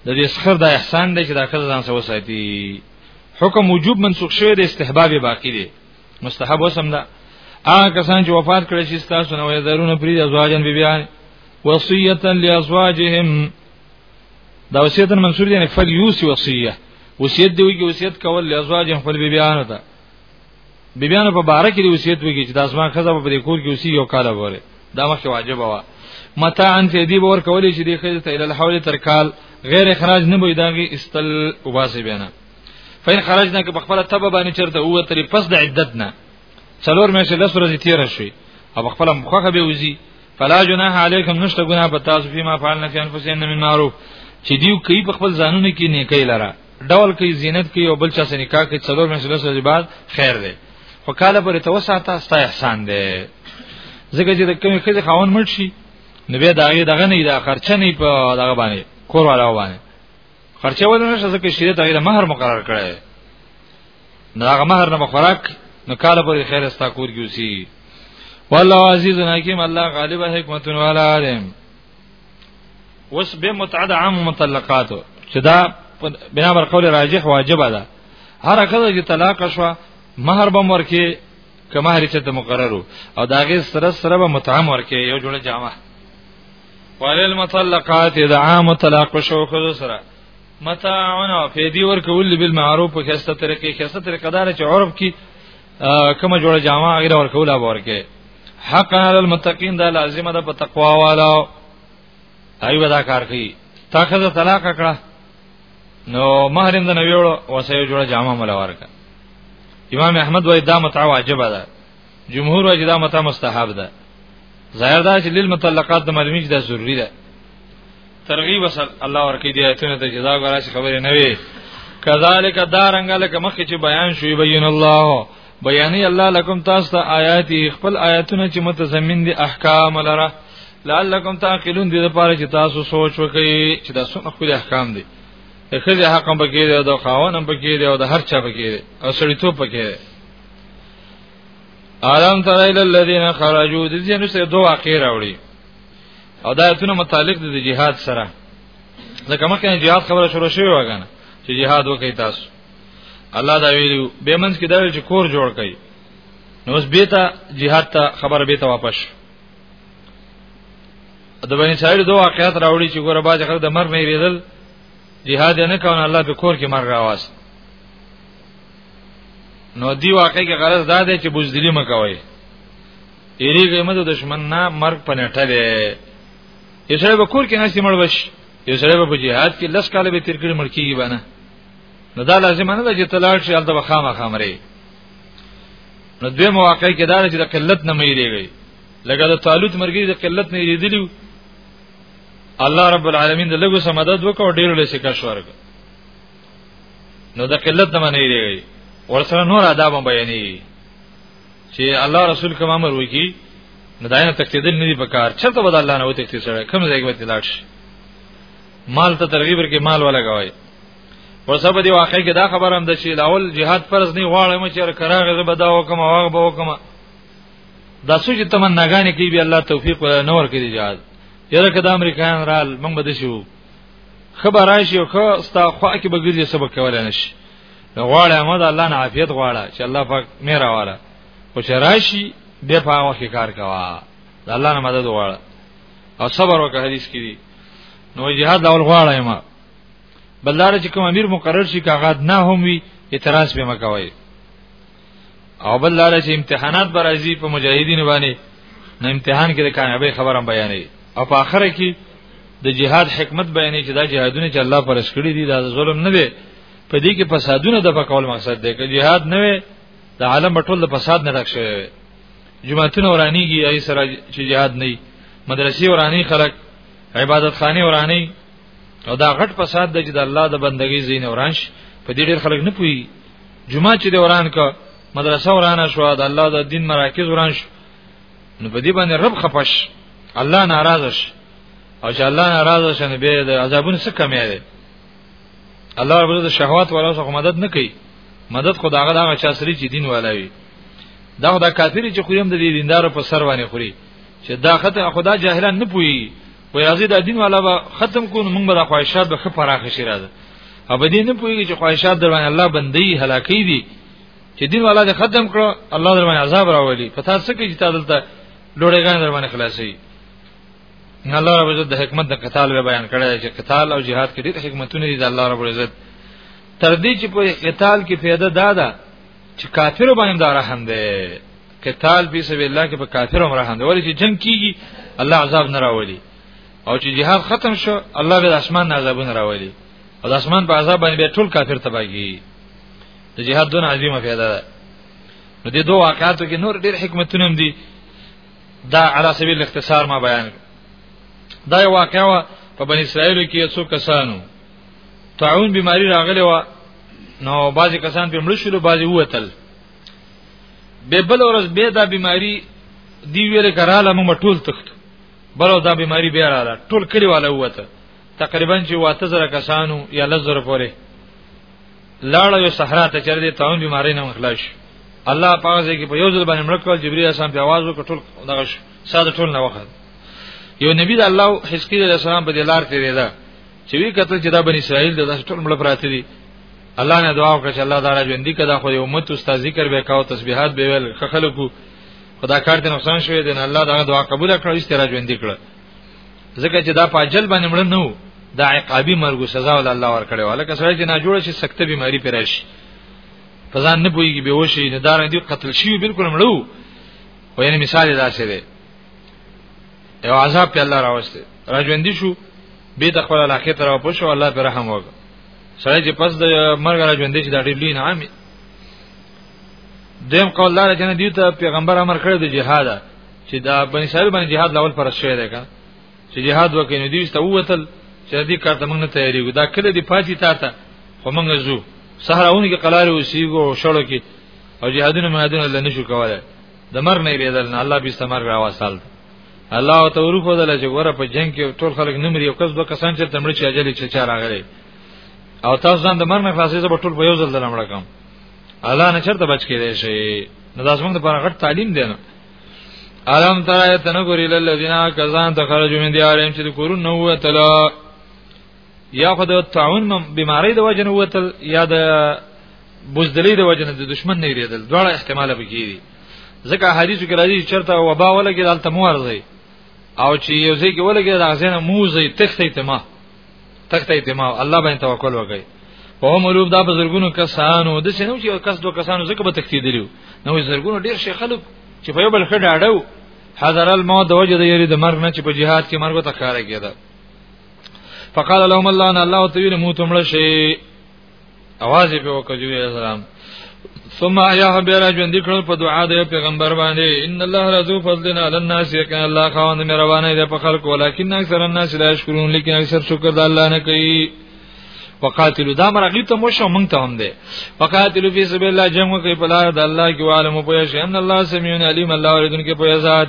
د دې سخر دا احسان دی چې دا خزه ځان سره وساتي حکم وجوب منسوخ شوی دی استحباب باقی دی مستحب وسم ده هغه کسان چې وفات کړي چې تاسو نه وایي درونه پری ازواجن بیبیان وصیتا لازواجهم دا وصیت منصور دی نه فل یوسی وصیه وصیت دی وی وصیت کول لزواج خپل بیبیانو ته بیبیانو په باره کې دی وصیت وی چې د اسمان خزه په دې کور کې وسی یو کال وره دا مخه واجب وا متاع ان ته دی ور کولې چې دی خزه ته ال حول تر کال غیر اخراج نه وي داږي استل وباسي بیان فین خرجنا که بخبل تبه باندې چرته او تر پس د عدت نه څلور مې شل سره تیر شي او بخبل مخه به وزي فلا جناح علیکم نشته ګناه په تاسو فيما فعلنا فی انفسنا من معروف چې دیو کوي په خپل ځانونه کې نیکي لره ډول کوي زینت کوي او بل چا سره نکاح کوي څلور مسله سره بعد خیر دی خو کاله پر توسعه ستا احسان دی زګه چې د کومې خزه خاون مړ شي نو بیا داغه دغه نه دا خرچه نه په دغه باندې کور والا باندې خرچه ولنه شزه کې شریعت هغه مہر مقرر کړی نو هغه مہر نه خوراک نو کال پر خیر استا کور کیوسی والله عزیز حکیم الله غالب حکمت والا عالم وس به متعد عام مطلقات چې دا بنا بر قول راجح واجب ده هر کله چې طلاق شو مہر بم ورکی که مہر چې ته مقررو او داغه سره سره به متعم ورکی یو جوړه جامه ولل مطلقات د عام طلاق شو خو سره متاعنا فیدی ورکول بالمعروف په خسته طریقې خسته طریقه دار چې عرب کې کومه جوړه جامه غیر ورکول اب ورکه حق علی المتقین دا لازمه ده په تقوا والا ایو دا کار کوي تاخذ طلاق کړه نو محرم د نبی وړو وسه جوړه جامه مل ورکه امام احمد وای دا متعواجب ده جمهور وايي دا متا مستحب ده ظاهر دا چې لیل متعلقات د معلومی دا ضروری ده ترغیب وصل الله ورکی دی ایتونه ته جزا غواړي خبرې نه وي کذالک دارنګ لکه مخکې چې بیان شوی بین الله بیانې الله لکم تاسو ته آیات خپل آیاتونه چې متضمن دي احکام لره لعلکم تعقلون دې لپاره چې تاسو سوچ وکړئ چې دا څونه خو احکام دي د خځه حق هم پکې دی او د خاون هم پکې دی او د هر چا پکې دی او سړیتوب پکې دی آرام تر ایل الذین خرجوا د دې نو سه دوه واقع راوړي او دا ایتونه متعلق دي د جهاد سره ځکه مخکې جهاد خبره شروع شوې وګنه چې جهاد وکي تاسو الله دا ویلو به منځ کې دا ویل چې کور جوړ کړي نو اوس به ته jihad ته خبر به ته واپس د بنی اسرائیل دوه واقعیت راوړي چې ګوره باز خلک د مر نه ریدل jihad نه کاون الله په کور کې مر راواست نو دی واقع کې غرض دا دی چې بوزدلی مکوي یریږي مده دشمن نه مرګ پنهټه دی یو سره به کور کې نشي مړ بش یو سره به جهاد کې لس کاله به تیر کړی مړ کیږي باندې نو دا لازم نه ده چې تلاړ شي الته بخامه خامري نو دوی مواقع کې دا چې د قلت نه مېریږي لکه د طالوت مرګي د قلت نه یریدلی الله رب العالمین د لګو سمدد وکړ ډیر له شکر شورګ نو د قلت نه منې دی ورسره نور آداب بیانې چې الله رسول کوم امر وکي نو داینه تقدیدل نه دی پکار چرته بد الله نه وته سره کوم ځای کې وته لاړ شي مال ته ترغیب ورکې مال ولا غوي ورسره په دې واقع کې دا خبره هم ده چې لاول jihad فرض نه واړم چې کراغه بدا وکم واغ به وکم دا سوچ تمناګانې کې به الله توفیق ولا نور کې دی jihad یره کده امریکایان رال موږ بده شو خبره شي خو ستا خوا کې بغیر څه وکولای نشي غواړه احمد الله نه عافیت غواړه چې الله پاک مې راواله او چې راشي به په هغه کې کار کوا د الله نه مدد غواړه او صبر وکړه حدیث کې دي نو جهاد اول غواړه ما بلاره چې کوم امیر مقرر شي کاغذ نه هم وي اعتراض به مکوي او بل لاره چې امتحانات برازي په مجاهدینو باندې نو امتحان کې د کامیابی خبره بیانې او په اخره کې د جهاد حکمت بیانې چې دا جهادونه چې الله پرس کړی دي دا ظلم نه دی په دې کې فسادونه د پکول مقصد دی چې جهاد نه وي د عالم ټول د فساد نه ډک شوی وي جمعهتون ورانیږي ای سره چې جهاد نه مدرسې ورانی خلک عبادت خانه ورانی او دا غټ فساد دی چې د الله د بندګۍ زین اورانش په دې ډېر خلک نه پوي جمعه چې د اوران کا مدرسه اوران شو د الله د دین مراکز اوران شو نو په دې باندې رب خپش الله ناراض شي او چې الله ناراض شي نو به د عذابونو څخه کمی دی الله رب د شهوات ولا څخه مدد نه کوي مدد خدای هغه هغه چا سری چې دین والاوي دا خدای کافر چې خو هم د دې دیندارو په سر باندې خوري چې دا خدای خدای جاهلان نه پوي وې راځي دا دین والا به ختم کو نو موږ به د خواهشات به خپ راخ شي راځي او به دې نه پوهیږي چې خواهشات در باندې الله بندي هلاکې دي چې دین والا دې ختم کړو الله در باندې عذاب راولي پتا څه کې چې تا دلته لوړې غان در باندې خلاصي نه الله رب عزت د حکمت د قتال به بیان کړی چې قتال او جهاد کې ډېر حکمتونه دي د الله رب عزت تر دې چې په قتال کې پیدا دادا چې کافر باندې دا رحم دی قتال په سبیل الله کې په کافر هم راهند ولې چې جنگ کیږي الله عذاب نه راولي او چې جهاد ختم شو الله به اسمان نه عذابونه راولي او د اسمان په عذاب باندې ټول کافر تباهي د جهاد دون عظیمه پیدا ده نو دې دوه واقعاتو کې نور ډېر حکمتونه هم دي دا علی سبیل الاختصار ما بیان دا یو واقعا په بنی اسرائیل کې څو کسانو تعاون بیماری راغلی و نو بعضی کسان په مړ شول بعضی ووتل به بل ورځ به دا بیماری دی ویره کراله مو ټول تخت بلو دا بیماری بیا رااله ټول کلی والا وته تقریبا چې واته زره کسانو یا لزر پورې لاړو یو صحرا ته چر دي تاون بیماری نه مخلاش الله پاک دې کې په یو ځل باندې مړ کول جبرئیل اسلام په आवाज وکړ ټول دغه ساده ټول نه وخت یو نبی د الله حزقیل علیہ السلام په دلار تیرې ده چې وی کتل چې دا بنی اسرائیل د ټول مړ پراته دي الله نه دعا وکړه چې الله تعالی ژوندۍ کړه خو یو امت استاد ذکر به کاو تسبیحات به ویل خلکو خدا کار ته نقصان شوی دی الله دا دعا قبول کړه ایست را ژوندۍ کړه ځکه چې دا په اجل باندې مړ نه وو دا عقابي مرګ سزا ول الله ور کړو لکه سره چې نه جوړ شي سکته بیماری پر راشي فزان نه پويږي به وشي نه دار دي قتل شي بالکل مړو او یعنی مثال دا څه دی یو عذاب په الله راوسته راجوندي شو به د خپل علاقه تر او پښو الله پر رحم وکړه سړی چې پس د مرګ را ژوندې شي دا ډېر لوی نعام دی دیم قول دار چې نه دی ته پیغمبر امر کړی د جهاد چې دا بنی اسرائیل باندې جهاد لاول پر شوی دی کا چې جهاد وکړي نو دوی ته ووتل چې دې کار ته موږ نه تیاریږو دا کله دی پاتې تا ته خو موږ زو صحراونه کې قلار وسیګو او شړو کې او جهادونه مهادونه لنه شو کوله د مر نه ریدل نه الله به استمر راوصل الله او تورو خو دل چې ګوره په جنگ کې ټول خلک نمر یو کس دوه کسان چې تمړي چې اجل چې چار راغلي او تاسو ځان د مرګ نه خلاصې زه ټول په یو ځل دلمړ کوم الله نه چرته بچ کېدې شي نو داس موږ د پر غټ تعلیم دی نه الم ترایت نګوری للذین کزان تخرجوا من دیارهم چې د کورونو وتلا یا خو د تعاون بیماری د وجنه وتل یا د بوزدلی د وجنه د دشمن نه ریدل دواړه احتمال به کیږي ځکه حدیثو کې راځي چرته وبا ولګي دلته مو ورځي او چې یو ځای کې ولګي دا ځنه موزي تخته تما تخته تما الله باندې توکل وکړي په هم روپ دا بزرګونو کسانو د شنو چې کس دوه کسانو زکه به تختی دیلو نو بزرګونو ډیر شي خلک چې په یو بل خډه اړو حضر الموت د وجه د یری د مرګ نه چې په جهاد کې مرګ ته کار کېده فقال لهم الله ان الله تعالی مو تمړ شي اواز په وکجو السلام ثم اياه بيرا ژوند کړو په دعا د پیغمبر باندې ان الله رزو فضل على الناس یکن الله خوان مهربانه دی په خلق ولیکن اکثر الناس لا شکرون لیکن اکثر شکر د الله نه کوي وقاتلو دا مرغی ته مو شو مونږ ته هم دی وقاتلو فی سبیل الله جنگ کوي په لار د الله کې عالم په شي ان الله سميع علیم الله اوریدونکو په ذات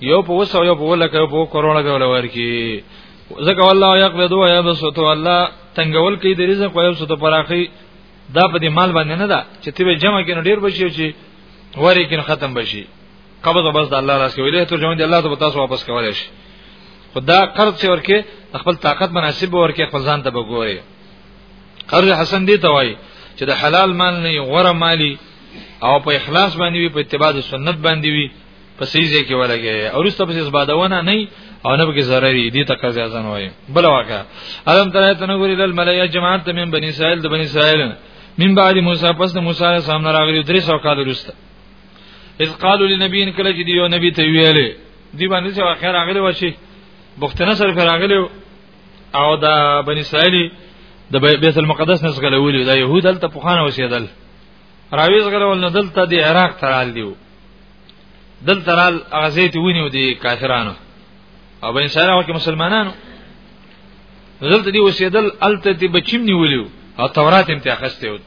یو په وسو یو په ولکه یو په کرونا به ولور کی زکه والله یقبض و یبسط الله تنگول کی د رزق و یبسط پراخی دا په دې مال باندې نه ده چې تی به جمع کین ډیر بشي چې وری کین ختم بشي قبض بس د الله لاس کې ویلې ته ژوند الله ته تاسو واپس کولای شي خدا قرض چې ورکه خپل طاقت مناسب ورکه خپل ځان ته وګوري قرض حسن دی ته وای چې د حلال مال نه غوره مالی او په اخلاص باندې وي په اتباع سنت باندې وي په سیزه کې ولګي او رسته په زبادونه نه او نه به ضرري دي ته قضا ځان وایي بل واقع الم تر ته نو ګوري لل ملیا جماعت من بنی اسرائیل د بنی اسرائیل من بعد موسی پس د موسی سره سامنے راغلي درې سو کال رسته اذ قالوا لنبي ان کله چې دیو نبی ته ویلې دی باندې چې واقع راغلي و شي بختنه سره راغلي او دا بنی اسرائیل د بیت المقدس نه څخه ولې دا يهود هلته پوخانه وسیدل راویز غره ول نه دلته د عراق ترال دیو دل ترال غزيت ونیو دي کافرانو او بین سره او کې مسلمانانو دلته دی وسیدل الته دی بچیم نیولیو او تورات هم ته اخسته و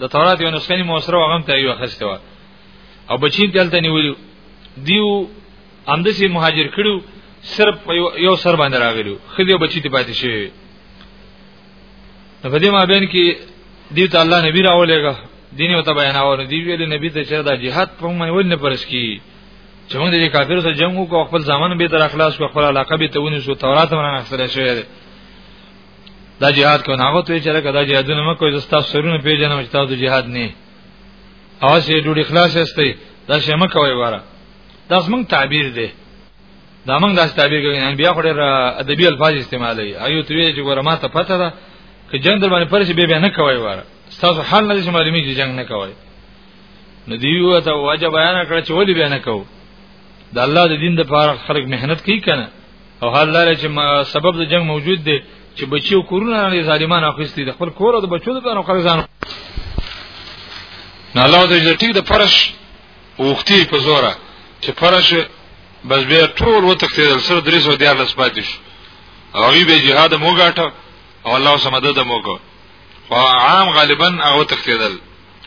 د تورات یو نسخه مو سره هغه هم ته یو اخسته و او بچیم دلته نیولیو دیو امدسي مهاجر کړو صرف یو سر باندې راغلو خدای بچی ته پاتې شي نو په دې ما بین کې دی ته الله نبی راولېګا دین یو ته بیاناو دی ویل نبی ته چې دا jihad په موږ ول نه پرس کی چې موږ د کافر سره جنگ وکړو خپل ځامن به تر اخلاص کو خپل علاقه به تونی شو تورات ورنه اخسره شوی دا jihad کو نه غوته چې راګه دا jihad نه مکو زستا سرونه پیژنم چې تاسو jihad نه اواز یې ډوډۍ خلاص استي دا شمه کوي واره دا زمونږ تعبیر دی دا موږ داسې تعبیر کوي انبیا خو ډېر ادبي الفاظ استعمالوي ایو ته وی چې ګوره ما ته پته ده چې جنگ در باندې پرشي به نه کوي واره تاسو حال نه شي معلومي چې جنگ نه کوي نو دی یو ته واجب بیان کړ چې ولې بیان کوو د الله د دین د پاره خلک مهنت کوي کنه او حال لري چې سبب د جنگ موجود دی چې بچیو کورونه لري ظالمان اخیستي د خپل کور او د بچو د پاره خلک ځان نه الله د ټیک د فرش اوختی په زوره چې فرش بس بیا ټول وتښتیدل سره درې سو دیار لس پاتې شو او وی به جهاد مو غاټه او الله سم مدد مو کو خو عام غالبا هغه تختیدل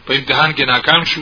په امتحان کې ناکام شو